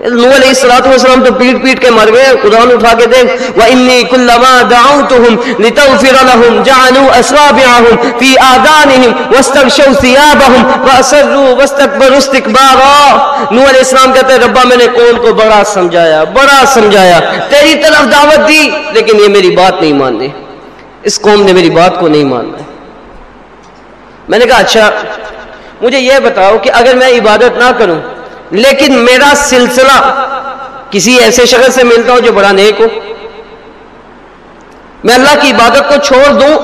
نو علیہ السلام والسلام تو پیٹ پیٹ کے مر گئے قرآن اٹھا کے دیکھ وَإِنِّي كُلَّمَا دَعَوْتُهُمْ لِتَغْفِرَ لَهُمْ جَعَلُوا أَصْوَابِعَهُمْ فِي آذَانِهِمْ وَاسْتَغْشَوْا ثِيَابَهُمْ وَأَسَرُّوا وَاسْتَكْبَرُوا اسْتِكْبَارًا۔ نو علیہ السلام کہتے ہیں، ربا میں نے قوم کو بڑا سمجھایا بڑا سمجھایا، تیری طرف دعوت دی، لیکن یہ میری بات نہیں ماننے اس قوم نے میری بات کو نہیں ماننا میں نے کہا اچھا مجھے یہ بتاؤ کہ اگر میں عبادت نہ کروں لیکن میرا سلسلہ کسی ایسے شخص سے ملتا ہو جو بڑا نیک ہو۔ میں اللہ کی عبادت کو چھوڑ دوں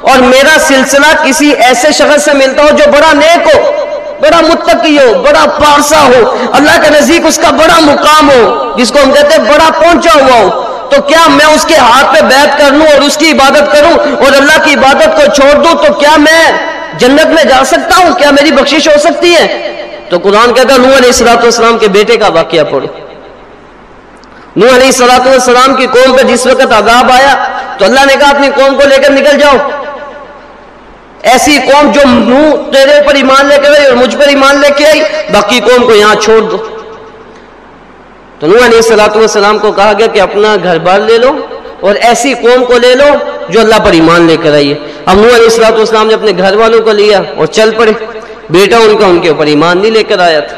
اور میرا سلسلہ کسی ایسے شخص سے ملتا ہو جو بڑا نیک ہو، بڑا متقی ہو، بڑا پارسا ہو۔ اللہ کے نزدیک اس کا بڑا مقام ہو، جس کو ہم کہتے ہیں بڑا پہنچا ہوا ہو۔ تو کیا میں اس کے ہاتھ پہ بیعت کر لوں اور اس کی عبادت کروں اور اللہ کی عبادت کو چھوڑ دوں؟ تو کیا میں جنت میں جا سکتا ہوں؟ کیا میری بخشش ہو سکتی ہے؟ تو قرآن کہتا نو علیہ السلاۃ والسلام کے بیٹے کا واقعہ پڑھو۔ نو علیہ السلاۃ والسلام کی قوم پہ جس وقت عذاب آیا، تو اللہ نے کہا، اپنی قوم کو لے کر نکل جاؤ۔ ایسی قوم جو نو تیرے پر ایمان لے کے آئی اور مجھ پر ایمان لے کے آئی، باقی قوم کو یہاں چھوڑ دو۔ تو نو علیہ السلاۃ والسلام کو کہا گیا کہ اپنا گھر بار لے لو اور ایسی قوم کو لے لو جو اللہ پر ایمان لے کر آئیے اب نو علیہ السلاۃ والسلام نے اپنے گھر والوں کو لیا اور چل پڑے۔ بیٹا ان کا ان کے اوپر ایمان نہیں لے کر آیا تھا۔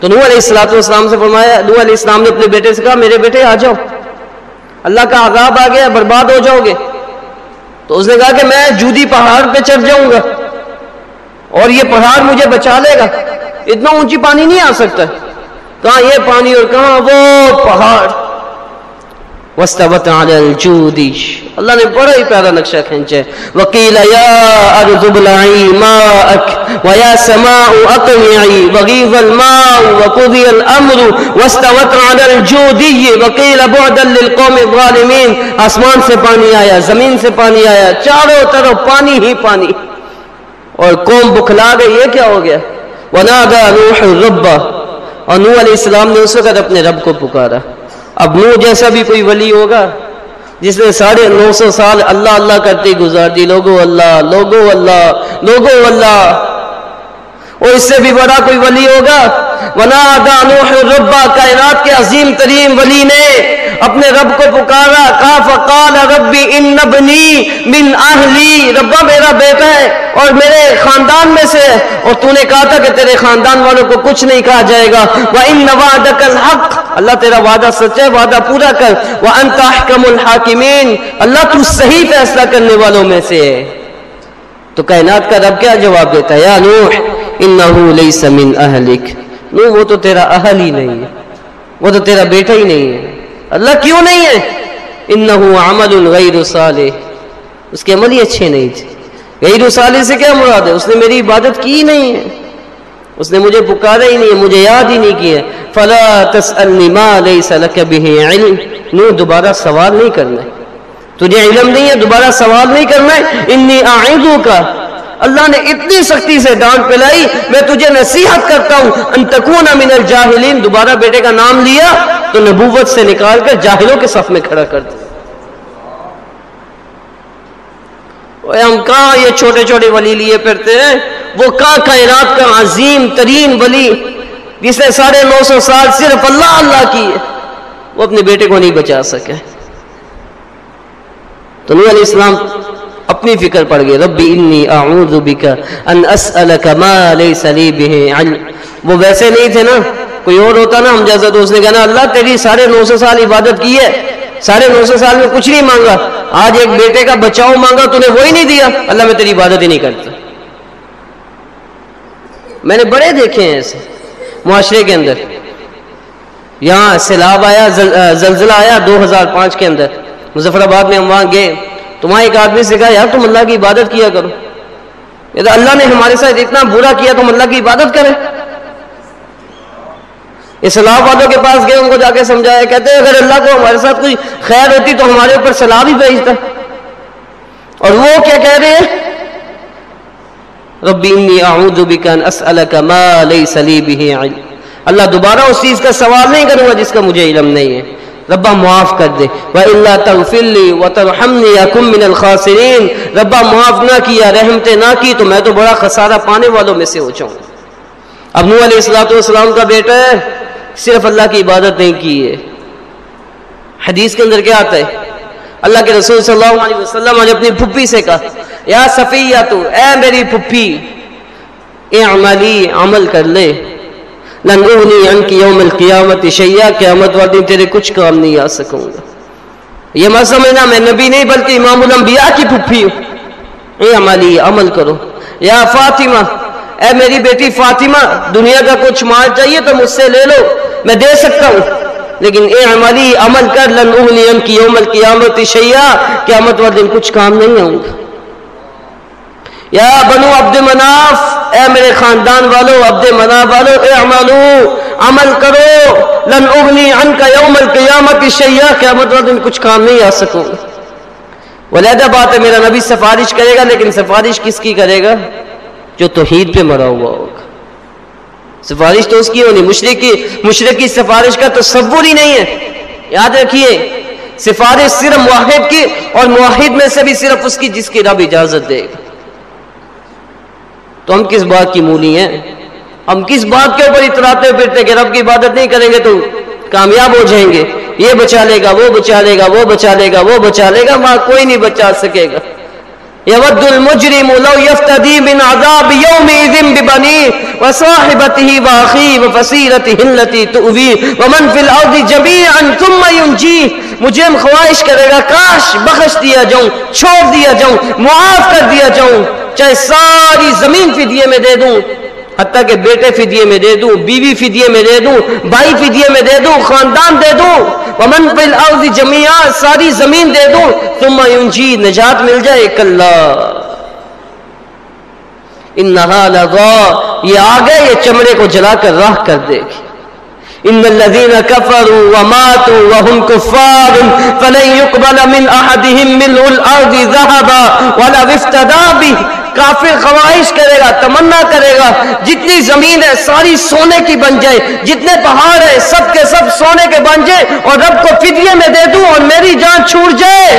تو نو علیہ السلاۃ والسلام سے فرمایا نو علیہ السلام نے اپنے بیٹے سے کہا، میرے بیٹے آ جاؤ۔ اللہ کا عذاب آ گیا، برباد ہو جاؤ گے۔ تو اس نے کہا کہ میں جودی پہاڑ پہ چڑھ جاؤں گا اور یہ پہاڑ مجھے بچا لے گا۔ اتنا اونچی پانی نہیں آ سکتا۔ کہاں یہ پانی اور کہاں وہ پہاڑ؟ وسطوت على الجودی اللہ نے بڑا ہی پیارا نقشہ کھینچا ہے وقیل یا ارض ابلعی ماءک ویا سماء اقنعی وغیظ الماء وقضی الامر وستوت على الجودی. وقیل بعدا للقوم الظالمین. آسمان سے پانی آیا، زمین سے پانی آیا، چاروں طرف پانی ہی پانی. اور قوم بکھلا گئی، یہ کیا ہو گیا؟ ونادى نوح الرب. اور نوح علیہ السلام نے اس وقت اپنے رب کو پکارا. اب نو جیسا بھی کوئی ولی ہوگا، جس نے ساڑھے نو سو سال اللہ اللہ کرتے گزار دی، لوگو اللہ لوگو اللہ لوگو اللہ اور اس سے بھی بڑا کوئی ولی ہوگا؟ ونا نوح ربا کائنات کے عظیم ترین ولی نے اپنے رب کو پکارا کا فقال ربی ان نبنی من اہلی ربا میرا بیٹا ہے اور میرے خاندان میں سے اور تو نے کہا تھا کہ تیرے خاندان والوں کو کچھ نہیں کہا جائے گا۔ وہ ان نوادک الحق، اللہ تیرا وعدہ سچ ہے، وعدہ پورا کر۔ وہ انت احکم الحاکمین اللہ تو صحیح فیصلہ کرنے والوں میں سے ہے۔ تو کائنات کا رب کیا جواب دیتا ہے؟ یا نوح انہو لیس من اہلک نو وہ تو تیرا اہل ہی نہیں ہے۔ وہ تو تیرا بیٹا ہی نہیں ہے۔ اللہ کیوں نہیں ہے؟ انہو عمل غیر صالح۔ اس کے عمل ہی اچھے نہیں تھے غیر صالح سے کیا مراد ہے؟ اس نے میری عبادت کی نہیں ہے۔ اس نے مجھے پکارا ہی نہیں ہے، مجھے یاد ہی نہیں کیا۔ فلا تسألنی ما لیس لک به علم۔ نو دوبارہ سوال نہیں کرنا۔ ہے تجھے علم نہیں ہے، دوبارہ سوال نہیں کرنا۔ ہے انی اعیدو کا اللہ نے اتنی سختی سے ڈانٹ پلائی، میں تجھے نصیحت کرتا ہوں، ان من الجاہلین، دوبارہ بیٹے کا نام لیا تو نبوت سے نکال کر جاہلوں کے صف میں کھڑا کر دیا ہم کہاں یہ چھوٹے چھوٹے ولی لیے پھرتے ہیں؟ وہ کہاں کائنات کا عظیم ترین ولی، جس نے ساڑھے نو سو سال صرف اللہ اللہ کی ہے وہ اپنے بیٹے کو نہیں بچا سکے۔ تو نور علیہ السلام اپنی فکر پڑ گئے ربی انی اعوذ بکا ان اسألک ما لیس لی به علم۔ وہ ویسے نہیں تھے نا، کوئی اور ہوتا نا، ہم جیسا تو اس نے کہنا اللہ تیری سارے نو سو سال عبادت کی ہے سارے نو سو سال میں کچھ نہیں مانگا۔ آج ایک بیٹے کا بچاؤ مانگا، تو نے وہی نہیں دیا۔ اللہ میں تیری عبادت ہی نہیں کرتا۔ میں نے بڑے دیکھے ہیں ایسے، معاشرے کے اندر۔ یہاں سیلاب آیا زلزلہ آیا دو ہزار پانچ کے اندر۔ مظفر آباد میں ہم وہاں گئے۔ تو وہاں ایک آدمی سے کہا، یار تم اللہ کی عبادت کیا کرو؟ اللہ نے ہمارے ساتھ اتنا برا کیا، تم اللہ کی عبادت کرے اسلام والوں کے پاس گئے، ان کو جا کے سمجھایا، کہتے ہیں، اگر اللہ کو ہمارے ساتھ کوئی خیر ہوتی تو ہمارے اوپر سلام ہی بھیجتا۔ اور وہ کیا کہہ رہے ہیں؟ ربی انی اعوذ بک ان اسالک ما لیس لی به علم۔ اللہ دوبارہ اس چیز کا سوال نہیں کروں گا جس کا مجھے علم نہیں ہے۔ ربا معاف کر دے۔ وَإِلَّا تَغْفِرْ لِي وَتَرْحَمْنِي أَكُمْ مِنَ الْخَاسِرِينَ۔ ربا معاف نہ کیا رحمتیں نہ کی تو میں تو بڑا خسارہ پانے والوں میں سے ہو جاؤں۔ اب نوح علیہ السلام کا بیٹا ہے، صرف اللہ کی عبادت نہیں کی ہے۔ حدیث کے اندر کیا آتا ہے؟ اللہ کے رسول صلی اللہ علیہ وسلم نے اپنی پھپھی سے کہا، یا صفیہ تو، اے میری پھپھی، اعملی عمل کر لے۔ لن اغنی ان کی یوم القیامت شیعہ قیامت والدی تیرے کچھ کام نہیں آ سکوں گا۔ یہ مت سمجھنا، میں نبی نہیں، بلکہ امام الانبیاء کی پھپھی ہوں۔ اے عملی، عمل کرو۔ یا فاطمہ، اے میری بیٹی فاطمہ، دنیا کا کچھ مال چاہیے تو مجھ سے لے لو، میں دے سکتا ہوں۔ لیکن اے عملی، عمل کر لن اغنی ان کی یوم القیامت شیعہ قیامت والدی کچھ کام نہیں آؤں گا۔ یا بنو عبد مناف، اے میرے خاندان والو، عبد مناف والو، اے عملو عمل کرو، لن اغنی عن کا یوم القیامت شیعہ قیامت والے دن کچھ کام نہیں آ سکوں۔ ولیدہ بات ہے، میرا نبی سفارش کرے گا، لیکن سفارش کس کی کرے گا؟ جو توحید پہ مرا ہوا ہوگا۔ سفارش تو اس کی ہونی مشرق کی مشرق کی سفارش کا تصور ہی نہیں ہے۔ یاد رکھیے، سفارش صرف معاہد کی، اور معاہد میں سے بھی صرف اس کی، جس کی رب اجازت دے گا۔ تو ہم کس بات کی مولی ہیں؟ ہم کس بات کے اوپر اتراتے پھرتے کہ رب کی عبادت نہیں کریں گے تو کامیاب ہو جائیں گے؟ یہ بچا لے گا، وہ بچا لے گا، وہ بچا لے گا، وہ بچا لے گا وہاں کوئی نہیں بچا سکے گا۔ يود المجرم لو يفتدي من عذاب يومئذ ببنيه وصاحبته واخيه وفصيلته التي تؤويه ومن في الارض جميعا ثم ينجيه. مجھے خواہش کرے گا، کاش بخش دیا جاؤں، چھوڑ دیا جاؤں، معاف کر دیا جاؤں، چاہے ساری زمین فدیے میں دے دوں۔ حتیٰ کہ بیٹے فدیے میں دے دوں، بیوی فدیے میں دے دوں، بھائی فدیے میں دے دوں، خاندان دے دوں، ومن فی الارض جميعا ساری زمین دے دوں، ثم ينجی نجات مل جائے کلا انہا لغا یہ آگے یہ چمڑے کو جلا کر راہ کر دے گی ان الذين كفروا وماتوا وهم كفار فلن يقبل من احدهم ملء الارض ذهبا ولا افتدى به. کافر خواہش کرے گا، تمنا کرے گا، جتنی زمین ہے، ساری سونے کی بن جائے، جتنے پہاڑ ہے سب کے سب سونے کے بن جائے اور رب کو فدیے میں دے دوں اور میری جان چھوٹ جائے۔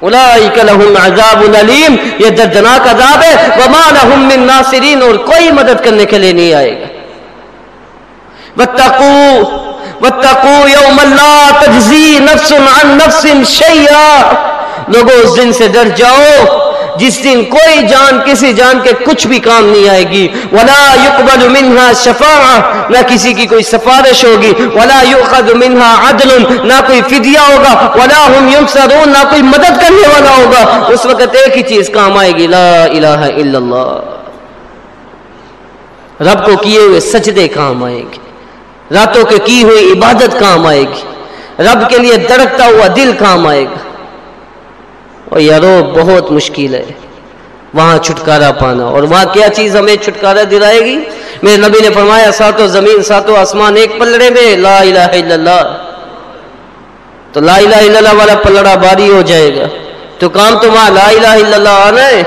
اولئک لهم عذاب علیم یہ دردناک عذاب ہے۔ وما لهم من ناصرین اور کوئی مدد کرنے کے لیے نہیں آئے گا۔ واتقوا واتقوا يوم لا تجزي نفس عن نفس شيئا لوگوں اس دن سے ڈر جاؤ۔ جس دن کوئی جان، کسی جان کے کچھ بھی کام نہیں آئے گی۔ ولا يقبل منها شفاعة نہ کسی کی کوئی سفارش ہوگی۔ ولا يؤخذ منها عدل، نہ کوئی فدیہ ہوگا۔ ولا هم ينصرون نہ کوئی مدد کرنے والا ہوگا۔ اس وقت ایک ہی چیز کام آئے گی، لا الہ الا اللہ۔ رب کو کیے ہوئے سجدے کام آئے گی راتوں کے کی ہوئی عبادت کام آئے گی۔ رب کے لیے دڑکتا ہوا دل کام آئے گا۔ اور یارو بہت مشکل ہے۔ وہاں چھٹکارا پانا۔ اور وہاں کیا چیز ہمیں چھٹکارا دلائے گی؟ میرے نبی نے فرمایا، ساتوں زمین، ساتوں آسمان، ایک پلڑے میں لا الہ الا اللہ۔ تو لا الہ الا اللہ والا پلڑا باری ہو جائے گا۔ تو کام تو وہاں لا الہ الا اللہ آنا ہے۔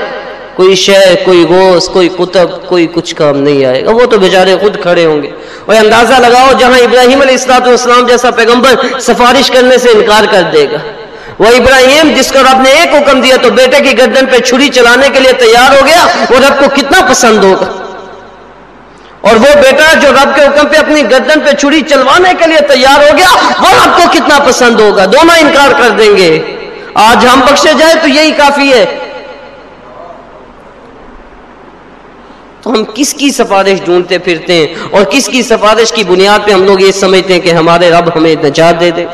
کوئی شہ کوئی گوشت کوئی کتب کوئی کچھ کام نہیں آئے گا۔ وہ تو بیچارے خود کھڑے ہوں گے۔ اور اندازہ لگاؤ جہاں ابراہیم علیہ السلاط والسلام جیسا پیغمبر سفارش کرنے سے انکار کر دے گا۔ وہ ابراہیم جس کو رب نے ایک حکم دیا تو بیٹے کی گردن پہ چھری چلانے کے لیے تیار ہو گیا، وہ رب کو کتنا پسند ہوگا۔ اور وہ بیٹا جو رب کے حکم پہ اپنی گردن پہ چھری چلوانے کے لیے تیار ہو گیا، وہ رب کو کتنا پسند ہوگا۔ دونوں انکار کر دیں گے۔ آج ہم بخشے جائے تو یہی کافی ہے۔ تو ہم کس کی سفارش ڈھونڈتے پھرتے ہیں اور کس کی سفارش کی بنیاد پہ ہم لوگ یہ سمجھتے ہیں کہ ہمارے رب ہمیں نجات دے دے۔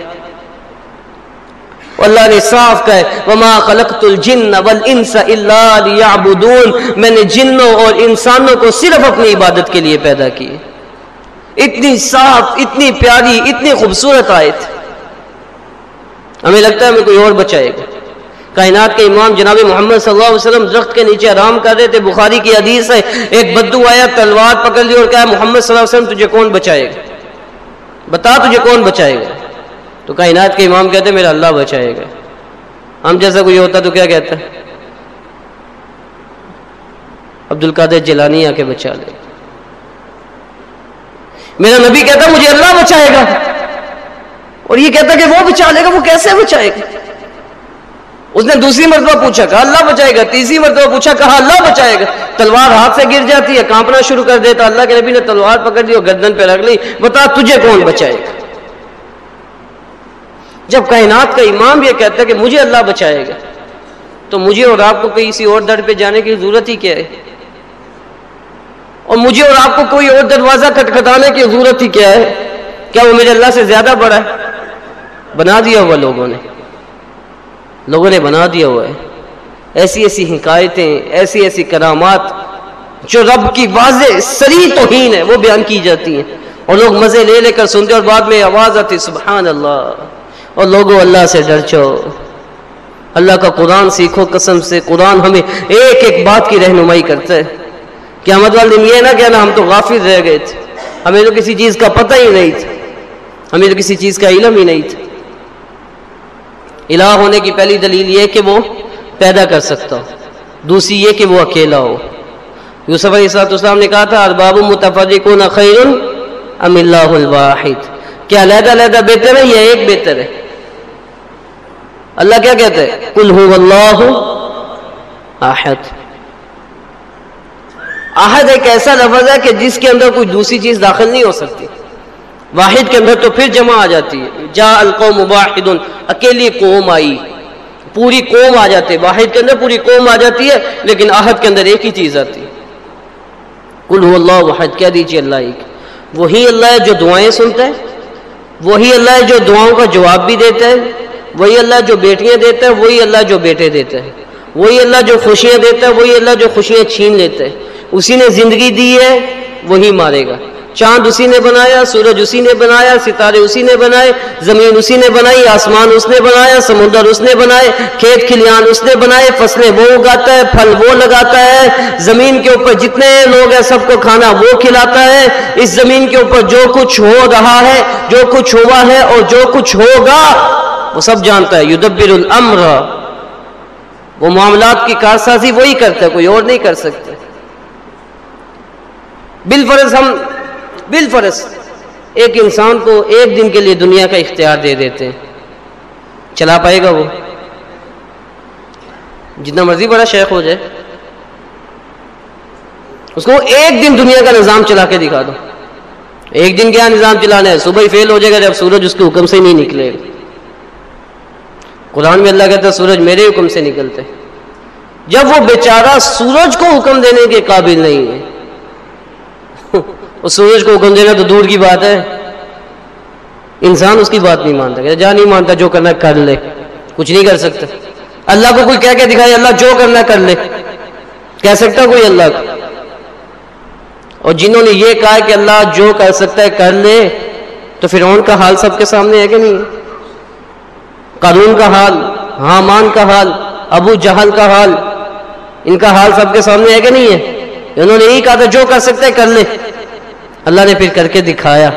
اللہ نے صاف کہے وما خلقت الجن والانس الا ليعبدون۔ میں نے جنوں اور انسانوں کو صرف اپنی عبادت کے لیے پیدا کی۔ اتنی صاف، اتنی پیاری، اتنی خوبصورت آیت۔ ہمیں لگتا ہے ہمیں کوئی اور بچائے گا۔ کائنات کے امام جناب محمد صلی اللہ علیہ وسلم درخت کے نیچے آرام کر رہے تھے، بخاری کی حدیث ہے، ایک بدو آیا، تلوار پکڑ لی اور کہا، محمد صلی اللہ علیہ وسلم، تجھے کون بچائے گا؟ بتا تجھے کون بچائے گا؟ تو کائنات کے امام کہتے، میرا اللہ بچائے گا۔ ہم جیسا کوئی ہوتا تو کیا کہتا؟ عبد القادر جیلانی آ کے بچا لے۔ میرا نبی کہتا، مجھے اللہ بچائے گا۔ اور یہ کہتا کہ وہ بچا لے گا، وہ کیسے بچائے گا؟ اس نے دوسری مرتبہ پوچھا، کہا، اللہ بچائے گا۔ تیسری مرتبہ پوچھا، کہا، اللہ بچائے گا۔ تلوار ہاتھ سے گر جاتی ہے، کانپنا شروع کر دیتا۔ اللہ کے نبی نے تلوار پکڑ دی اور گردن پہ رکھ لی۔ بتا، تجھے کون بچائے گا؟ جب کائنات کا امام یہ کہتا ہے کہ مجھے اللہ بچائے گا، تو مجھے اور آپ کو کسی اور در پہ جانے کی ضرورت ہی کیا ہے؟ اور مجھے اور آپ کو کوئی اور دروازہ کٹکھٹانے کی ضرورت ہی کیا ہے؟ کیا وہ میرے اللہ سے زیادہ بڑا ہے؟ بنا دیا ہوا لوگوں نے۔ لوگوں نے بنا دیا ہوا ہے۔ ایسی ایسی حکایتیں، ایسی ایسی کرامات جو رب کی واضح سری توہین ہے، وہ بیان کی جاتی ہیں۔ اور لوگ مزے لے لے کر سنتے اور بعد میں آواز آتی سبحان اللہ۔ اور لوگوں، اللہ سے ڈر چو اللہ کا قرآن سیکھو، قسم سے قرآن ہمیں ایک ایک بات کی رہنمائی کرتا ہے۔ کہ احمد والدین یہ نہ کہنا، ہم تو غافل رہ گئے تھے۔ ہمیں تو کسی چیز کا پتہ ہی نہیں تھا۔ ہمیں تو کسی چیز کا علم ہی نہیں تھا۔ الہ ہونے کی پہلی دلیل یہ کہ وہ پیدا کر سکتا ہو۔ دوسری یہ کہ وہ اکیلا ہو۔ یوسف علیہ السلام نے کہا تھا، ارباب متفرقون خیر ام اللہ الواحد۔ کیا علیحدہ علیحدہ بہتر ہے یا ایک بہتر ہے؟ اللہ کیا کہتے کل ہو اللہ آحد آحد ایک ایسا لفظ ہے کہ جس کے اندر کوئی دوسری چیز داخل نہیں ہو سکتی۔ واحد کے اندر تو پھر جمع آ جاتی ہے۔ جا القوم واحد اکیلی قوم آئی۔ پوری قوم آ جاتی ہے۔ واحد کے اندر پوری قوم آ جاتی ہے، لیکن آہد کے اندر ایک ہی چیز آتی ہے۔ کل ہو اللہ واحد، کہہ دیجیے اللہ ایک۔ وہی اللہ ہے جو دعائیں سنتا ہے، وہی اللہ ہے جو دعاؤں کا جواب بھی دیتا ہے، وہی اللہ جو بیٹیاں دیتا ہے، وہی اللہ جو بیٹے دیتا ہے۔ وہی اللہ جو خوشیاں دیتا ہے، وہی اللہ جو خوشیاں چھین لیتا ہے۔ اسی نے زندگی دی ہے، وہی مارے گا۔ چاند اسی نے بنایا، سورج اسی نے بنایا، ستارے اسی نے بنائے، زمین اسی نے بنائی، آسمان اس نے بنایا، سمندر اس نے بنائے، کھیت کھلیان اس نے بنائے، فصلیں وہ اگاتا ہے، پھل وہ لگاتا ہے، زمین کے اوپر جتنے لوگ ہیں سب کو کھانا وہ کھلاتا ہے، اس زمین کے اوپر جو کچھ ہو رہا ہے، جو کچھ ہوا ہے اور جو کچھ ہوگا، وہ سب جانتا ہے، یدبر الامر۔ وہ معاملات کی کارسازی وہی کرتا ہے، کوئی اور نہیں کر سکتے بالفرض ہم بالفرض ایک انسان کو ایک دن کے لیے دنیا کا اختیار دے دیتے ہیں۔ چلا پائے گا وہ۔ جتنا مرضی بڑا شیخ ہو جائے۔ اس کو ایک دن دنیا کا نظام چلا کے دکھا دو۔ ایک دن کیا نظام چلانا ہے؟ صبح ہی فیل ہو جائے گا جب سورج اس کے حکم سے نہیں نکلے۔ گا قرآن میں اللہ کہتا ہے، سورج میرے حکم سے نکلتے۔ جب وہ بیچارہ سورج کو حکم دینے کے قابل نہیں ہے اس سورج کو حکم دینا تو دور کی بات ہے۔ انسان اس کی بات نہیں مانتا جا نہیں مانتا، جو کرنا کر لے۔ کچھ نہیں کر سکتا۔ اللہ کو کوئی کہہ کے دکھائے، اللہ جو کرنا کر لے۔ کہہ سکتا کوئی اللہ کو؟ اور جنہوں نے یہ کہا کہ اللہ جو کر سکتا ہے کر لے، تو پھر ان کا حال سب کے سامنے ہے کہ نہیں؟ قانون کا حال، حامان کا حال، ابو جہل کا حال، ان کا حال سب کے سامنے ہے کہ نہیں ہے؟ انہوں نے یہی کہا تھا، جو کر سکتا ہے کر لے۔ اللہ نے پھر کر کے دکھایا۔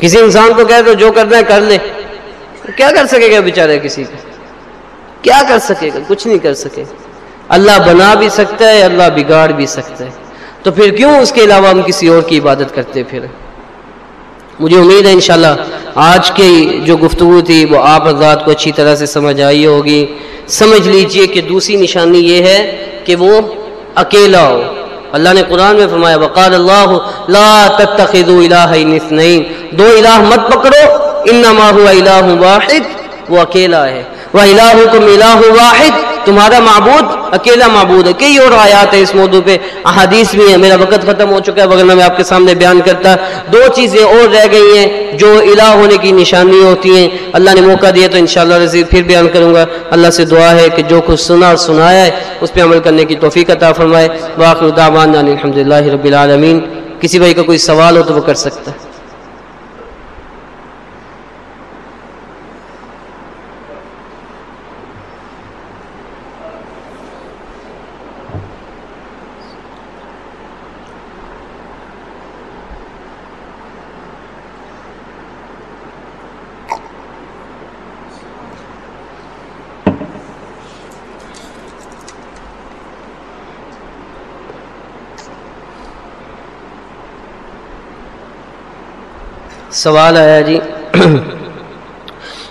کسی انسان کو کہے تو جو کرنا ہے کر لے۔ کیا کر سکے گا بیچارے کسی کا؟ کیا کر سکے گا؟ کچھ نہیں کر سکے۔ اللہ بنا بھی سکتا ہے، اللہ بگاڑ بھی سکتا ہے۔ تو پھر کیوں اس کے علاوہ ہم کسی اور کی عبادت کرتے پھر؟ مجھے امید ہے انشاءاللہ آج کی جو گفتگو تھی وہ آپ حضرات کو اچھی طرح سے سمجھ آئی ہوگی۔ سمجھ لیجیے کہ دوسری نشانی یہ ہے کہ وہ اکیلا ہو۔ اللہ نے قرآن میں فرمایا، وقال اللہ لا تتخذوا الہین اثنین دو الہ مت پکڑو انما هو الہ واحد۔ وہ اکیلا ہے۔ وہ الہکم الہ واحد۔ تمہارا معبود اکیلا معبود ہے۔ کئی اور آیات ہیں اس موضوع پہ۔ احادیث بھی ہیں۔ میرا وقت ختم ہو چکا ہے۔ وغیرہ میں آپ کے سامنے بیان کرتا۔ دو چیزیں اور رہ گئی ہیں جو الہ ہونے کی نشانی ہوتی ہیں۔ اللہ نے موقع دیا تو انشاءاللہ رضی پھر بیان کروں گا۔ اللہ سے دعا ہے کہ جو کچھ سنا اور سنایا ہے، اس پہ عمل کرنے کی توفیق عطا فرمائے۔ واقع دعوان الحمد للہ رب العالمین۔ کسی بھائی کا کوئی سوال ہو تو وہ کر سکتا ہے۔ سوال آیا جی؟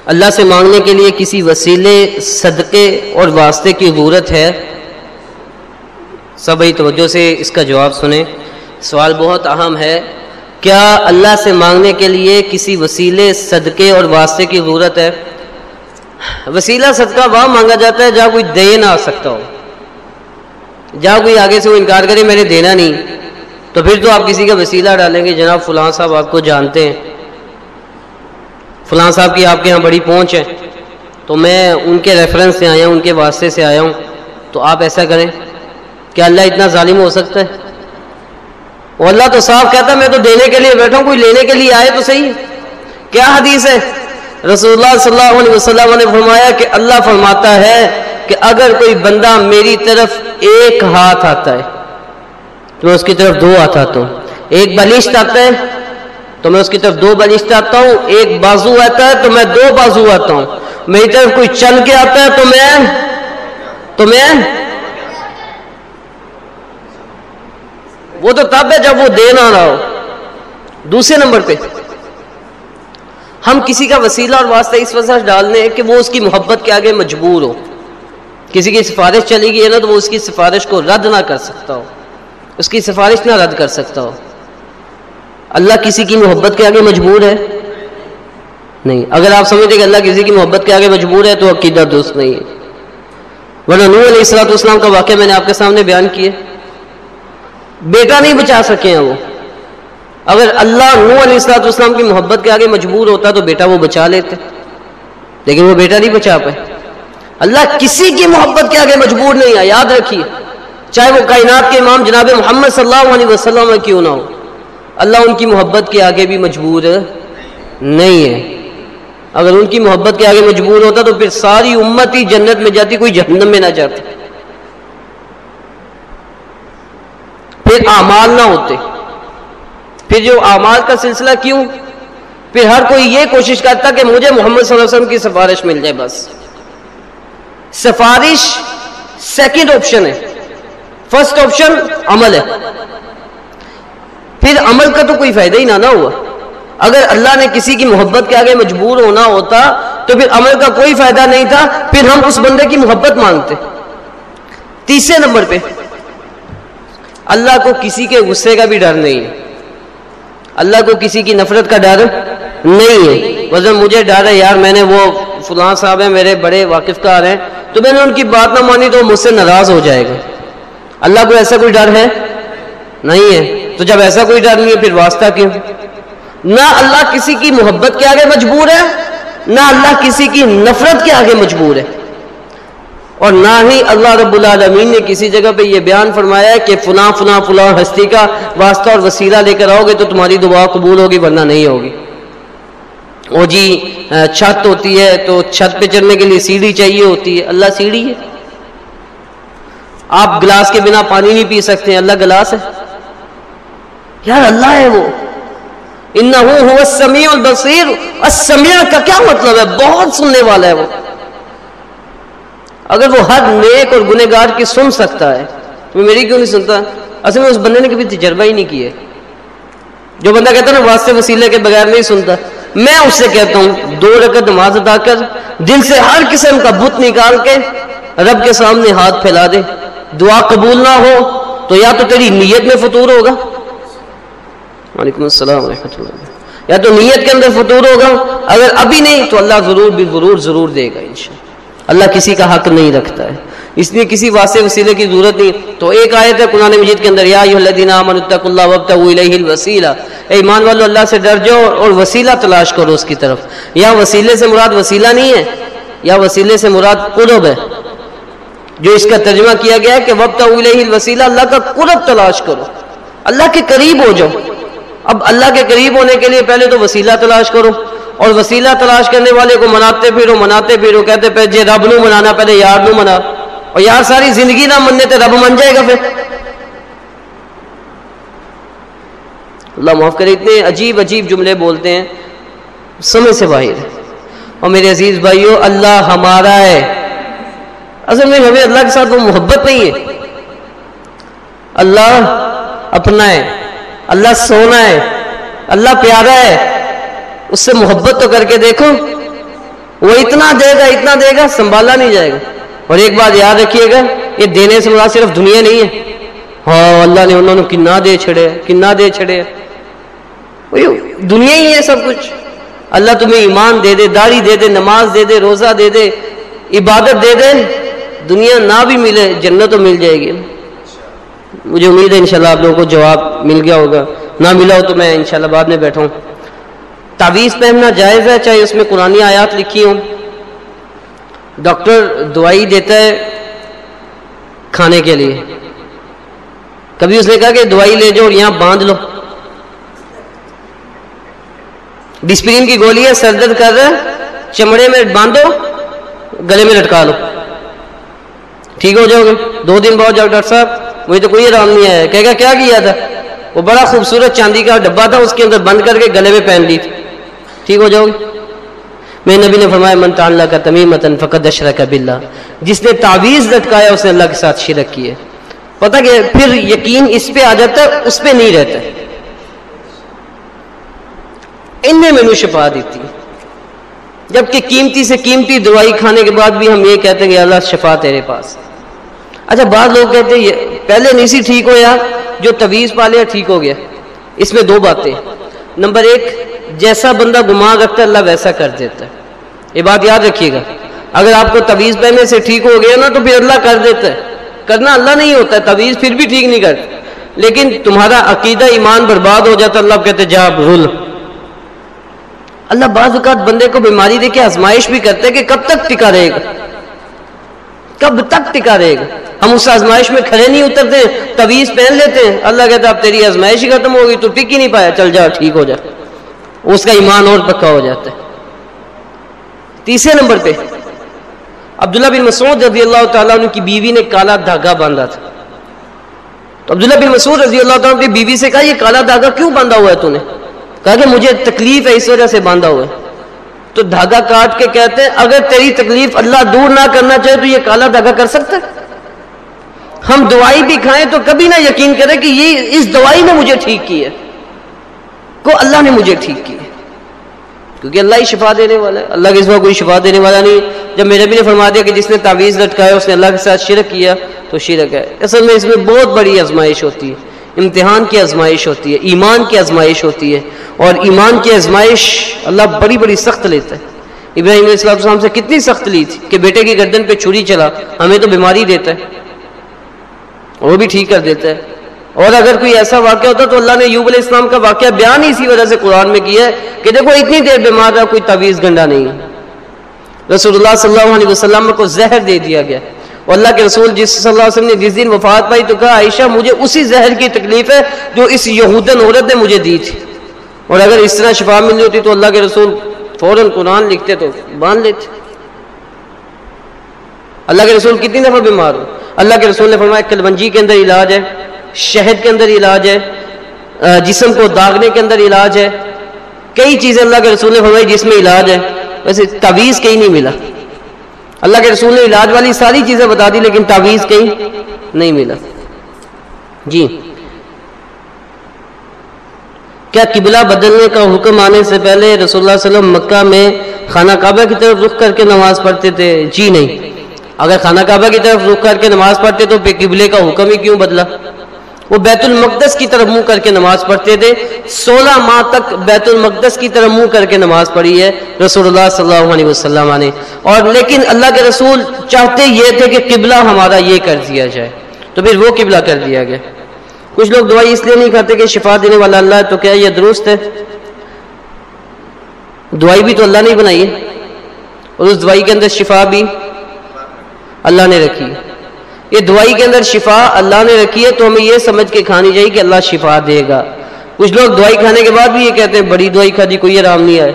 اللہ سے مانگنے کے لیے کسی وسیلے، صدقے اور واسطے کی ضرورت ہے؟ سب توجہ سے اس کا جواب سنیں۔ سوال بہت اہم ہے۔ کیا اللہ سے مانگنے کے لیے کسی وسیلے، صدقے اور واسطے کی ضرورت ہے؟ وسیلہ، صدقہ وہاں مانگا جاتا ہے جہاں کوئی دے نہ آ سکتا ہو۔ جہاں کوئی آگے سے وہ انکار کرے، میں نے دینا نہیں۔ تو پھر تو آپ کسی کا وسیلہ ڈالیں گے، جناب فلاں صاحب آپ کو جانتے ہیں۔ فلاں صاحب کی آپ کے یہاں بڑی پہنچ ہے۔ تو میں ان کے ریفرنس سے آیا ہوں، ان کے واسطے سے آیا ہوں۔ تو آپ ایسا کریں کیا اللہ اتنا ظالم ہو سکتا ہے۔ وہ اللہ تو صاف کہتا ہے، میں تو دینے کے لیے بیٹھا ہوں، کوئی لینے کے لیے آئے تو صحیح۔ کیا حدیث ہے؟ رسول اللہ صلی اللہ علیہ وسلم نے فرمایا کہ اللہ فرماتا ہے کہ اگر کوئی بندہ میری طرف ایک ہاتھ آتا ہے، تو میں اس کی طرف دو ہاتھ آتا ہوں۔ ایک بلشت آتا ہے تو میں اس کی طرف دو بلشت آتا ہوں، ایک بازو آتا ہے تو میں دو بازو آتا ہوں۔ میری طرف کوئی چل کے آتا ہے تو میں تو میں وہ تو تب ہے جب وہ دین آ رہا ہو۔ دوسرے نمبر پہ۔ ہم کسی کا وسیلہ اور واسطہ اس وجہ سے ڈالنے ہیں کہ وہ اس کی محبت کے آگے مجبور ہو۔ کسی کی سفارش چلی گئی ہے نا تو وہ اس کی سفارش کو رد نہ کر سکتا ہو۔ اس کی سفارش نہ رد کر سکتا ہو۔ اللہ کسی کی محبت کے آگے مجبور ہے؟ نہیں۔ اگر آپ سمجھتے کہ اللہ کسی کی محبت کے آگے مجبور ہے تو عقیدہ دوست نہیں ہے۔ ورنہ نور علیہ السلاۃ اسلام کا واقعہ میں نے آپ کے سامنے بیان کیا۔ بیٹا نہیں بچا سکے ہیں وہ۔ اگر اللہ نو علیہ السلاط اسلام کی محبت کے آگے مجبور ہوتا تو بیٹا وہ بچا لیتے۔ لیکن وہ بیٹا نہیں بچا پائے۔ اللہ کسی کی محبت کے آگے مجبور نہیں ہے۔ یاد رکھیے، چاہے وہ کائنات کے امام جناب محمد صلی اللہ علیہ وسلم میں کیوں نہ ہو۔ اللہ ان کی محبت کے آگے بھی مجبور نہیں ہے۔ اگر ان کی محبت کے آگے مجبور ہوتا تو پھر ساری امت ہی جنت میں جاتی، کوئی جہنم میں نہ جاتی۔ پھر اعمال نہ ہوتے۔ پھر جو اعمال کا سلسلہ کیوں؟ پھر ہر کوئی یہ کوشش کرتا کہ مجھے محمد صلی اللہ علیہ وسلم کی سفارش مل جائے بس۔ سفارش سیکنڈ آپشن ہے۔ فرسٹ آپشن عمل ہے۔ پھر عمل کا تو کوئی فائدہ ہی نہ نہ ہوا۔ اگر اللہ نے کسی کی محبت کے آگے مجبور ہونا ہوتا تو پھر عمل کا کوئی فائدہ نہیں تھا، پھر ہم اس بندے کی محبت مانگتے۔ تیسرے نمبر پہ، اللہ کو کسی کے غصے کا بھی ڈر نہیں۔ ہے اللہ کو کسی کی نفرت کا ڈر نہیں ہے۔ وزن مجھے ڈر ہے، یار میں نے وہ فلاں صاحب ہیں، میرے بڑے واقف کار ہیں۔ تو میں نے ان کی بات نہ مانی تو مجھ سے ناراض ہو جائے گا۔ اللہ کو ایسا کوئی ڈر ہے؟ نہیں ہے۔ تو جب ایسا کوئی ڈر نہیں ہے، پھر واسطہ کیوں؟ نہ اللہ کسی کی محبت کے آگے مجبور ہے، نہ اللہ کسی کی نفرت کے آگے مجبور ہے۔ اور نہ ہی اللہ رب العالمین نے کسی جگہ پہ یہ بیان فرمایا ہے کہ فلاں فلاں فلاں ہستی کا واسطہ اور وسیلہ لے کر آؤ گے تو تمہاری دعا قبول ہوگی، ورنہ نہیں ہوگی۔ او جی چھت ہوتی ہے تو چھت پہ چڑھنے کے لیے سیڑھی چاہیے ہوتی ہے۔ اللہ سیڑھی ہے۔ آپ گلاس کے بنا پانی نہیں پی سکتے، اللہ گلاس ہے۔ یار اللہ ہے وہ۔ السمیع البصیر۔ السمیع کا کیا مطلب ہے؟ بہت سننے والا ہے وہ۔ اگر وہ ہر نیک اور گنہگار کی سن سکتا ہے، تو میری کیوں نہیں سنتا؟ اصل میں اس بندے نے کبھی تجربہ ہی نہیں کیا۔ جو بندہ کہتا ہے نا، واسطے وسیلے کے بغیر نہیں سنتا۔ میں اس سے کہتا ہوں، دو رکعت نماز ادا کر، دل سے ہر قسم کا بت نکال کے رب کے سامنے ہاتھ پھیلا دے۔ دعا قبول نہ ہو تو یا تو تیری نیت میں فطور ہوگا۔ وعلیکم السلام ورحمۃ اللہ یا تو نیت کے اندر فطور ہوگا، اگر ابھی نہیں، تو اللہ ضرور بھی ضرور ضرور دے گا انشاءاللہ۔ اللہ کسی کا حق نہیں رکھتا ہے۔ اس لیے کسی واسطے وسیلے کی ضرورت نہیں۔ تو ایک آیت ہے قرآن مجید کے اندر، یا الذین آمنوا اللہ الیہ الوسیلہ۔ اے ایمان والو، اللہ سے ڈر جاؤ اور وسیلہ تلاش کرو اس کی طرف۔ یا وسیلے سے مراد وسیلہ نہیں ہے، یا وسیلے سے مراد قرب ہے۔ جو اس کا ترجمہ کیا گیا ہے کہ وابتغوا الیہ الوسیلہ، اللہ کا قرب تلاش کرو۔ اللہ کے قریب ہو جاؤ۔ اب اللہ کے قریب ہونے کے لیے پہلے تو وسیلہ تلاش کرو اور وسیلہ تلاش کرنے والے کو مناتے پھرو مناتے پھرو، کہتے پہ جے جی رب نو منانا، پہلے یار نو منا۔ اور یار ساری زندگی نہ مننے تو رب من جائے گا پھر۔ اللہ معاف کرے، اتنے عجیب عجیب جملے بولتے ہیں۔ سمجھ سے باہر۔ اور میرے عزیز بھائیو، اللہ ہمارا ہے۔ اصل میں ہمیں اللہ کے ساتھ وہ محبت نہیں ہے۔ اللہ اپنا ہے۔ اللہ سونا ہے، اللہ پیارا ہے، اس سے محبت تو کر کے دیکھو۔ وہ اتنا دے گا، اتنا دے گا، سنبھالا نہیں جائے گا۔ اور ایک بات یاد رکھیے گا، یہ دینے سے مراد صرف دنیا نہیں ہے۔ ہاں اللہ نے انہوں نے کنا دے چھڑے، کنا دے چھڑے۔ دنیا ہی ہے سب کچھ۔ اللہ تمہیں ایمان دے دے، داڑھی دے دے، نماز دے دے، روزہ دے دے، عبادت دے دے۔ دنیا نہ بھی ملے جنت تو مل جائے گی۔ مجھے امید ہے انشاءاللہ آپ لوگوں کو جواب مل گیا ہوگا۔ نہ ملا ہو تو میں انشاءاللہ بعد میں بیٹھا ہوں۔ تعویذ پہننا جائز ہے چاہے اس میں قرآن آیات لکھی ہوں۔ ڈاکٹر دوائی دیتا ہے کھانے کے لیے۔ کبھی اس نے کہا کہ دوائی لے جاؤ اور یہاں باندھ لو۔ ڈسپرین کی گولی ہے، سر درد کر رہا چمڑے میں باندھو، گلے میں لٹکا لو۔ ٹھیک ہو جاؤ گے۔ دو دن بعد جاؤ ڈاکٹر صاحب۔ مجھے تو کوئی آرام نہیں آیا کہ کیا کیا تھا؟ وہ بڑا خوبصورت چاندی کا ڈبا تھا، اس کے اندر بند کر کے گلے میں پہن لی تھی۔ ٹھیک ہو جاؤ گے۔ میں نبی نے فرمایا، من اللہ کا تمیمتن فقد اشرک باللہ جس نے تعویذ لٹکایا، اس نے اللہ کے ساتھ شرک کی ہے۔ پتہ کہ پھر یقین اس پہ آ جاتا ہے، اس پہ نہیں رہتا ان نے مینو شفا دیتی۔ جبکہ قیمتی سے قیمتی دوائی کھانے کے بعد بھی ہم یہ کہتے ہیں کہ اللہ شفا تیرے پاس اچھا بعض لوگ کہتے ہیں پہلے نہیں سی، ٹھیک ہو یا؟ جو طویز پا لیا، ٹھیک ہو گیا۔ اس میں دو باتیں نمبر ایک، جیسا بندہ گما رکھتا ہے، اللہ ویسا کر دیتا ہے۔ یہ بات یاد رکھیے گا۔ اگر آپ کو طویز پہنے سے ٹھیک ہو گیا نا، تو پھر اللہ کر دیتا ہے۔ کرنا اللہ نہیں ہوتا ہے طویز پھر بھی ٹھیک نہیں کرتا۔ لیکن تمہارا عقیدہ ایمان برباد ہو جاتا، اللہ کہتے جا رول۔ اللہ بعض اوقات بندے کو بیماری دے کے آزمائش بھی کرتے کہ کب تک ٹکا رہے گا۔ کب تک ٹکا رہے گا؟ ہم اس آزمائش میں کھڑے نہیں اترتے طویز پہن لیتے ہیں۔ اللہ کہتا اب تیری آزمائش ہی ختم ہوگی، تو ٹک ہی نہیں پایا، چل جا، ٹھیک ہو جا۔ اس کا ایمان اور پکا ہو جاتا ہے۔ تیسرے نمبر پہ، عبداللہ بن مسعود رضی اللہ تعالیٰ عنہ کی بیوی نے کالا دھاگا باندھا تھا۔ تو عبداللہ بن مسعود رضی اللہ تعالیٰ کی بیوی سے کہا، یہ کالا دھاگا کیوں باندھا ہوا ہے تو نے؟ کہا کہ مجھے تکلیف ہے، اس وجہ سے باندھا ہوا ہے۔ تو دھاگا کاٹ کے کہتے ہیں، اگر تیری تکلیف اللہ دور نہ کرنا چاہے تو یہ کالا دھاگا کر سکتا ہے۔ ہم دوائی بھی کھائیں تو کبھی نہ یقین کریں کہ یہ اس دوائی نے مجھے ٹھیک کی ہے۔ کو اللہ نے مجھے ٹھیک کی ہے۔ کیونکہ اللہ ہی شفا دینے والا ہے۔ اللہ کے اس کوئی شفا دینے والا نہیں۔ جب میرے بھی نے فرما دیا کہ جس نے تعویذ لٹکایا اس نے اللہ کے ساتھ شرک کیا، تو شرک ہے۔ اصل میں اس میں بہت بڑی آزمائش ہوتی ہے۔ امتحان کی آزمائش ہوتی ہے، ایمان کی آزمائش ہوتی ہے اور ایمان کی آزمائش اللہ بڑی بڑی سخت لیتا ہے۔ ابراہیم علیہ السلام سے کتنی سخت لی تھی کہ بیٹے کی گردن پہ چھری چلا، ہمیں تو بیماری دیتا ہے۔ وہ بھی ٹھیک کر دیتا ہے۔ اور اگر کوئی ایسا واقعہ ہوتا تو اللہ نے یوب علیہ السلام کا واقعہ بیان ہی اسی وجہ سے قرآن میں کیا ہے کہ دیکھو، اتنی دیر بیمار رہا، کوئی تعویذ گنڈا نہیں۔ ہے رسول اللہ صلی اللہ علیہ وسلم کو زہر دے دیا گیا۔ اور اللہ کے رسول جس صلی اللہ علیہ وسلم نے جس دن وفات پائی تو کہا، عائشہ، مجھے اسی زہر کی تکلیف ہے جو اس یہودن عورت نے مجھے دی تھی۔ اور اگر اس طرح شفا مل ہوتی تو اللہ کے رسول فوراً قرآن لکھتے تو باندھ لیتے۔ اللہ کے رسول کتنی دفعہ بیمار ہو۔ اللہ کے رسول نے فرمایا کلونجی کے اندر علاج ہے، شہد کے اندر علاج ہے جسم کو داغنے کے اندر علاج ہے۔ کئی چیزیں اللہ کے رسول نے فرمائی جس میں علاج ہے۔ ویسے تعویذ کہیں نہیں ملا۔ اللہ کے رسول نے علاج والی ساری چیزیں بتا دی لیکن تعویذ کہیں نہیں ملا۔ جی۔ کیا قبلہ بدلنے کا حکم آنے سے پہلے رسول اللہ علیہ وسلم مکہ میں خانہ کعبہ کی طرف رخ کر کے نماز پڑھتے تھے؟ جی نہیں۔ اگر خانہ کعبہ کی طرف رخ کر کے نماز پڑھتے تو قبلے کا حکم ہی کیوں بدلا؟ وہ بیت المقدس کی طرف منہ کر کے نماز پڑھتے تھے۔ سولہ ماہ تک بیت المقدس کی طرف منہ کر کے نماز پڑھی ہے رسول اللہ صلی اللہ علیہ وسلم نے۔ اور لیکن اللہ کے رسول چاہتے یہ تھے کہ قبلہ ہمارا یہ کر دیا جائے۔ تو پھر وہ قبلہ کر دیا گیا۔ کچھ لوگ دعائی اس لیے نہیں کہتے کہ شفا دینے والا اللہ ہے تو کیا یہ درست ہے؟ دعائی بھی تو اللہ نے بنائی ہے۔ اور اس دوائی کے اندر شفا بھی اللہ نے رکھی۔ ہے یہ دوائی کے اندر شفا اللہ نے رکھی ہے تو ہمیں یہ سمجھ کے کھانی چاہیے کہ اللہ شفا دے گا۔ کچھ لوگ دوائی کھانے کے بعد بھی یہ کہتے ہیں، بڑی دوائی کھا دی، کوئی آرام نہیں آئے۔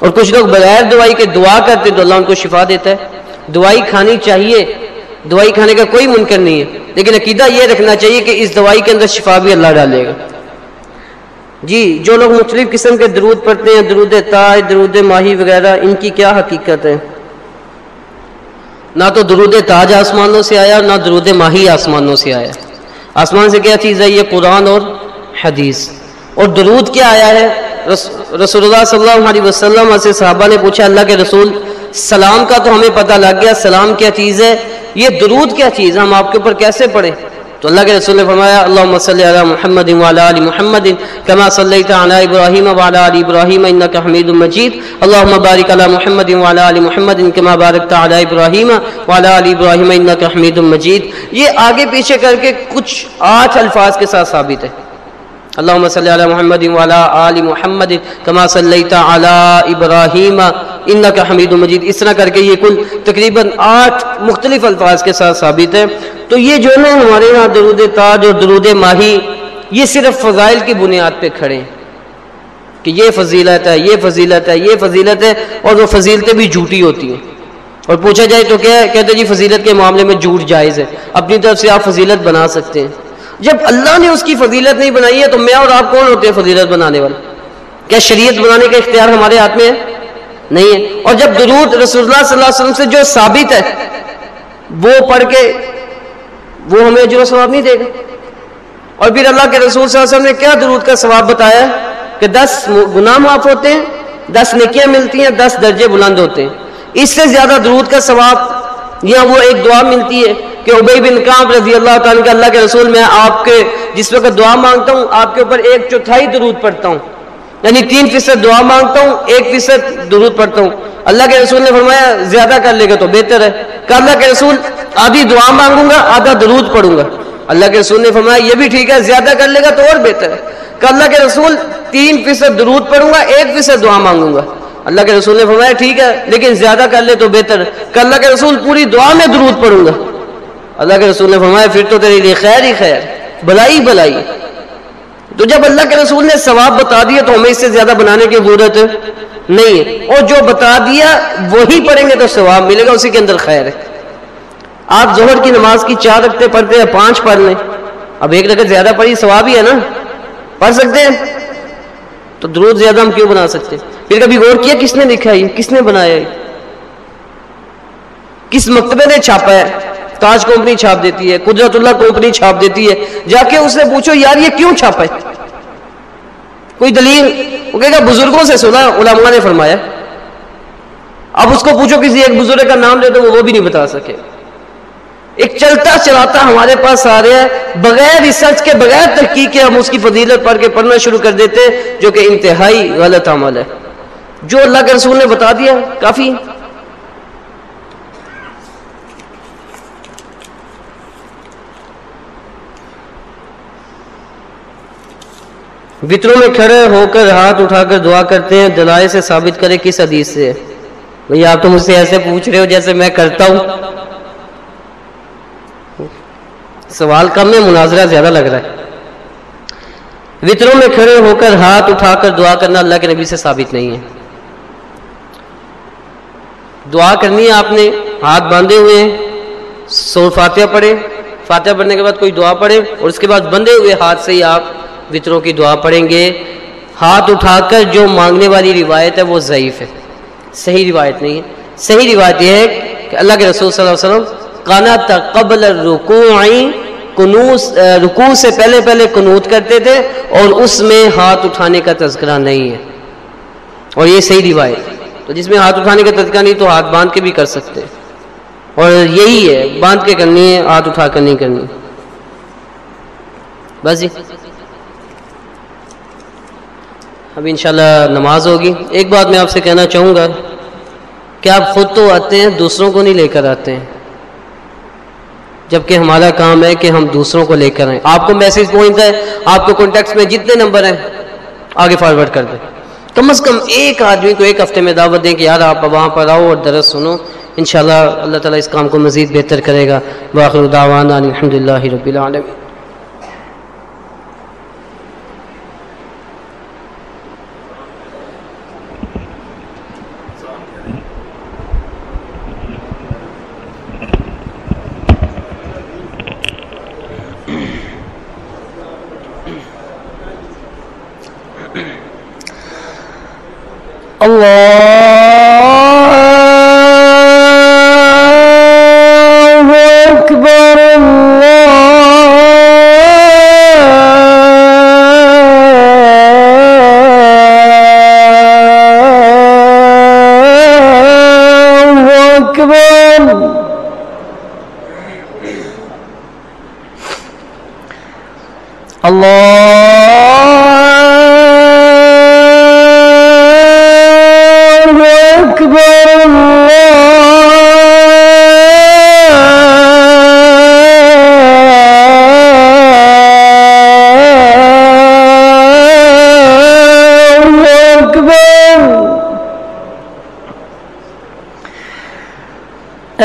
اور کچھ لوگ بغیر دوائی کے دعا کرتے تو اللہ ان کو شفا دیتا ہے۔ دوائی کھانی چاہیے، دوائی کھانے کا کوئی منکر نہیں ہے۔ لیکن عقیدہ یہ رکھنا چاہیے کہ اس دوائی کے اندر شفا بھی اللہ ڈالے گا۔ جی جو لوگ مختلف قسم کے درود پڑھتے ہیں، درود تاج درود ماہی وغیرہ، ان کی کیا حقیقت ہے؟ نہ تو درود تاج آسمانوں سے آیا، نہ درود ماہی آسمانوں سے آیا۔ آسمان سے کیا چیز ہے؟ یہ قرآن اور حدیث۔ اور درود کیا آیا ہے؟ رسول اللہ صلی اللہ علیہ وسلم سے صحابہ نے پوچھا، اللہ کے رسول، سلام کا تو ہمیں پتہ لگ گیا، سلام کیا چیز ہے؟ یہ درود کیا چیز ہے؟ ہم آپ کے اوپر کیسے پڑھیں تو اللہ کے رسول نے فرمایا، اللہم صلی علی محمد وعلی آل محمد کما صلیت علی ابراہیم وعلی آل ابراہیم، انکا حمید مجید۔ اللہم بارک علی محمد وعلی آل محمد کما بارکت علی ابراہیم وعلی آل ابراہیم، انکا حمید مجید۔ یہ آگے پیچھے کر کے کچھ آٹھ الفاظ کے ساتھ ثابت ہے۔ اللہم صلی علی محمد وعلی آل محمد کما صلیت علی ابراہیم۔ انکا حمید و مجید، اس طرح کر کے یہ کل تقریباً آٹھ مختلف الفاظ کے ساتھ ثابت ہے تو یہ جو نا ہمارے یہاں درود تاج اور درود ماہی، یہ صرف فضائل کی بنیاد پہ کھڑے ہیں کہ یہ فضیلت ہے، یہ فضیلت ہے، یہ فضیلت ہے اور وہ فضیلتیں بھی جھوٹی ہوتی ہیں۔ اور پوچھا جائے تو کیا ہے کہتے جی فضیلت کے معاملے میں جھوٹ جائز ہے؟ اپنی طرف سے آپ فضیلت بنا سکتے ہیں۔ جب اللہ نے اس کی فضیلت نہیں بنائی ہے تو میں اور آپ کون ہوتے ہیں فضیلت بنانے والے؟ کیا شریعت بنانے کا اختیار ہمارے ہاتھ میں ہے؟ نہیں ہے۔ اور جب درود رسول اللہ صلی اللہ علیہ وسلم سے جو ثابت ہے، وہ پڑھ کے وہ ہمیں جو ثواب نہیں دے گا۔ اور پھر اللہ کے رسول صلی اللہ علیہ وسلم نے کیا درود کا ثواب بتایا؟ کہ دس گناہ معاف ہوتے ہیں، دس نکیاں ملتی ہیں، دس درجے بلند ہوتے ہیں۔ اس سے زیادہ درود کا ثواب یا وہ ایک دعا ملتی ہے کہ عبی بن کام رضی اللہ تعالیٰ کہ اللہ کے رسول میں آپ کے جس وقت دعا مانگتا ہوں، آپ کے اوپر ایک چوتھائی درود پڑھتا ہوں۔ یعنی تین فیصد دعا مانگتا ہوں، ایک فیصد درود پڑھتا ہوں۔ اللہ کے رسول نے فرمایا، زیادہ کر لے گا تو بہتر ہے۔ کہ اللہ کے رسول آدھی دعا مانگوں گا، آدھا درود پڑھوں گا۔ اللہ کے رسول نے فرمایا، یہ بھی ٹھیک ہے، زیادہ کر لے گا تو اور بہتر ہے۔ کہ اللہ کے رسول تین فیصد درود پڑھوں گا، ایک فیصد دعا مانگوں گا۔ اللہ کے رسول نے فرمایا، ٹھیک ہے، لیکن زیادہ کر لے تو بہتر کہ اللہ کے رسول پوری دعا میں درود پڑھوں گا۔ اللہ کے رسول نے فرمایا، پھر تو تیرے لیے خیر ہی خیر۔ بلائی بلائی۔ تو جب اللہ کے رسول نے ثواب بتا دیا تو ہمیں اس سے زیادہ بنانے کی ضرورت نہیں ہے۔ اور جو بتا دیا، وہی پڑھیں گے تو ثواب ملے گا، اسی کے اندر خیر ہے۔ آپ ظہر کی نماز کی چار رکھتے پڑھتے ہیں، پانچ پڑھ لیں۔ اب ایک رکعت زیادہ پڑھی، ثواب ہی ہے نا۔ پڑھ سکتے ہیں۔ تو درود زیادہ ہم کیوں بنا سکتے ہیں؟ پھر کبھی غور کیا، کس نے لکھا ہے؟ کس نے بنایا ہے؟ کس مکتبے نے چھاپا ہے؟ تاج کمپنی چھاپ دیتی ہے، قدرت اللہ کمپنی چھاپ دیتی ہے۔ جا کے اس سے پوچھو، یار یہ کیوں چھاپا ہے؟ کوئی دلیل؟ وہ کہے گا، بزرگوں سے سنا، علماء نے فرمایا۔ اب اس کو پوچھو، کسی ایک بزرگ کا نام لے تو وہ بھی نہیں بتا سکے۔ ایک چلتا چلاتا ہمارے پاس آ رہا ہے۔ بغیر ریسرچ کے، بغیر تحقیق کے، ہم اس کی فضیلت پڑھ کے پڑھنا شروع کر دیتے، جو کہ انتہائی غلط عمل ہے۔ جو اللہ کے رسول نے بتا دیا، کافی۔ وطروں میں کھڑے ہو کر ہاتھ اٹھا کر دعا کرتے ہیں دلائے سے ثابت کرے کس حدیث سے؟ بھئی آپ تو مجھ سے ایسے پوچھ رہے ہو جیسے میں کرتا ہوں۔ سوال کم میں مناظرہ زیادہ لگ رہا ہے۔ وطروں میں کھڑے ہو کر ہاتھ اٹھا کر دعا کرنا اللہ کے نبی سے ثابت نہیں ہے۔ دعا کرنی ہے آپ نے، ہاتھ باندھے ہوئے ہیں سور فاتحہ پڑھے فاتحہ پڑھنے کے بعد کوئی دعا پڑھے اور اس کے بعد بندے ہوئے ہاتھ سے ہی آپ وطروں کی دعا پڑھیں گے۔ ہاتھ اٹھا کر جو مانگنے والی روایت ہے وہ ضعیف ہے۔ صحیح روایت نہیں ہے۔ صحیح روایت یہ ہے کہ اللہ کے رسول صلی اللہ علیہ وسلم کانا قبل کنوس رکوع سے پہلے پہلے کنوت کرتے تھے اور اس میں ہاتھ اٹھانے کا تذکرہ نہیں ہے۔ اور یہ صحیح روایت تو جس میں ہاتھ اٹھانے کا تذکرہ نہیں تو ہاتھ باندھ کے بھی کر سکتے اور یہی ہے، باندھ کے کرنی ہے، ہاتھ اٹھا کر نہیں کرنی۔ بس جی۔ ابھی انشاءاللہ نماز ہوگی۔ ایک بات میں آپ سے کہنا چاہوں گا کہ آپ خود تو آتے ہیں، دوسروں کو نہیں لے کر آتے ہیں۔ جبکہ ہمارا کام ہے کہ ہم دوسروں کو لے کر آئیں۔ آپ کو میسج پہنچتا ہے، آپ کو کانٹیکٹ میں جتنے نمبر ہیں، آگے فارورڈ کر دیں۔ کم از کم ایک آدمی کو ایک ہفتے میں دعوت دیں کہ یار آپ وہاں پر آؤ اور درس سنو۔ انشاءاللہ اللہ تعالیٰ اس کام کو مزید بہتر کرے گا۔ باخر دعوانا الحمد للہ رب العالمین۔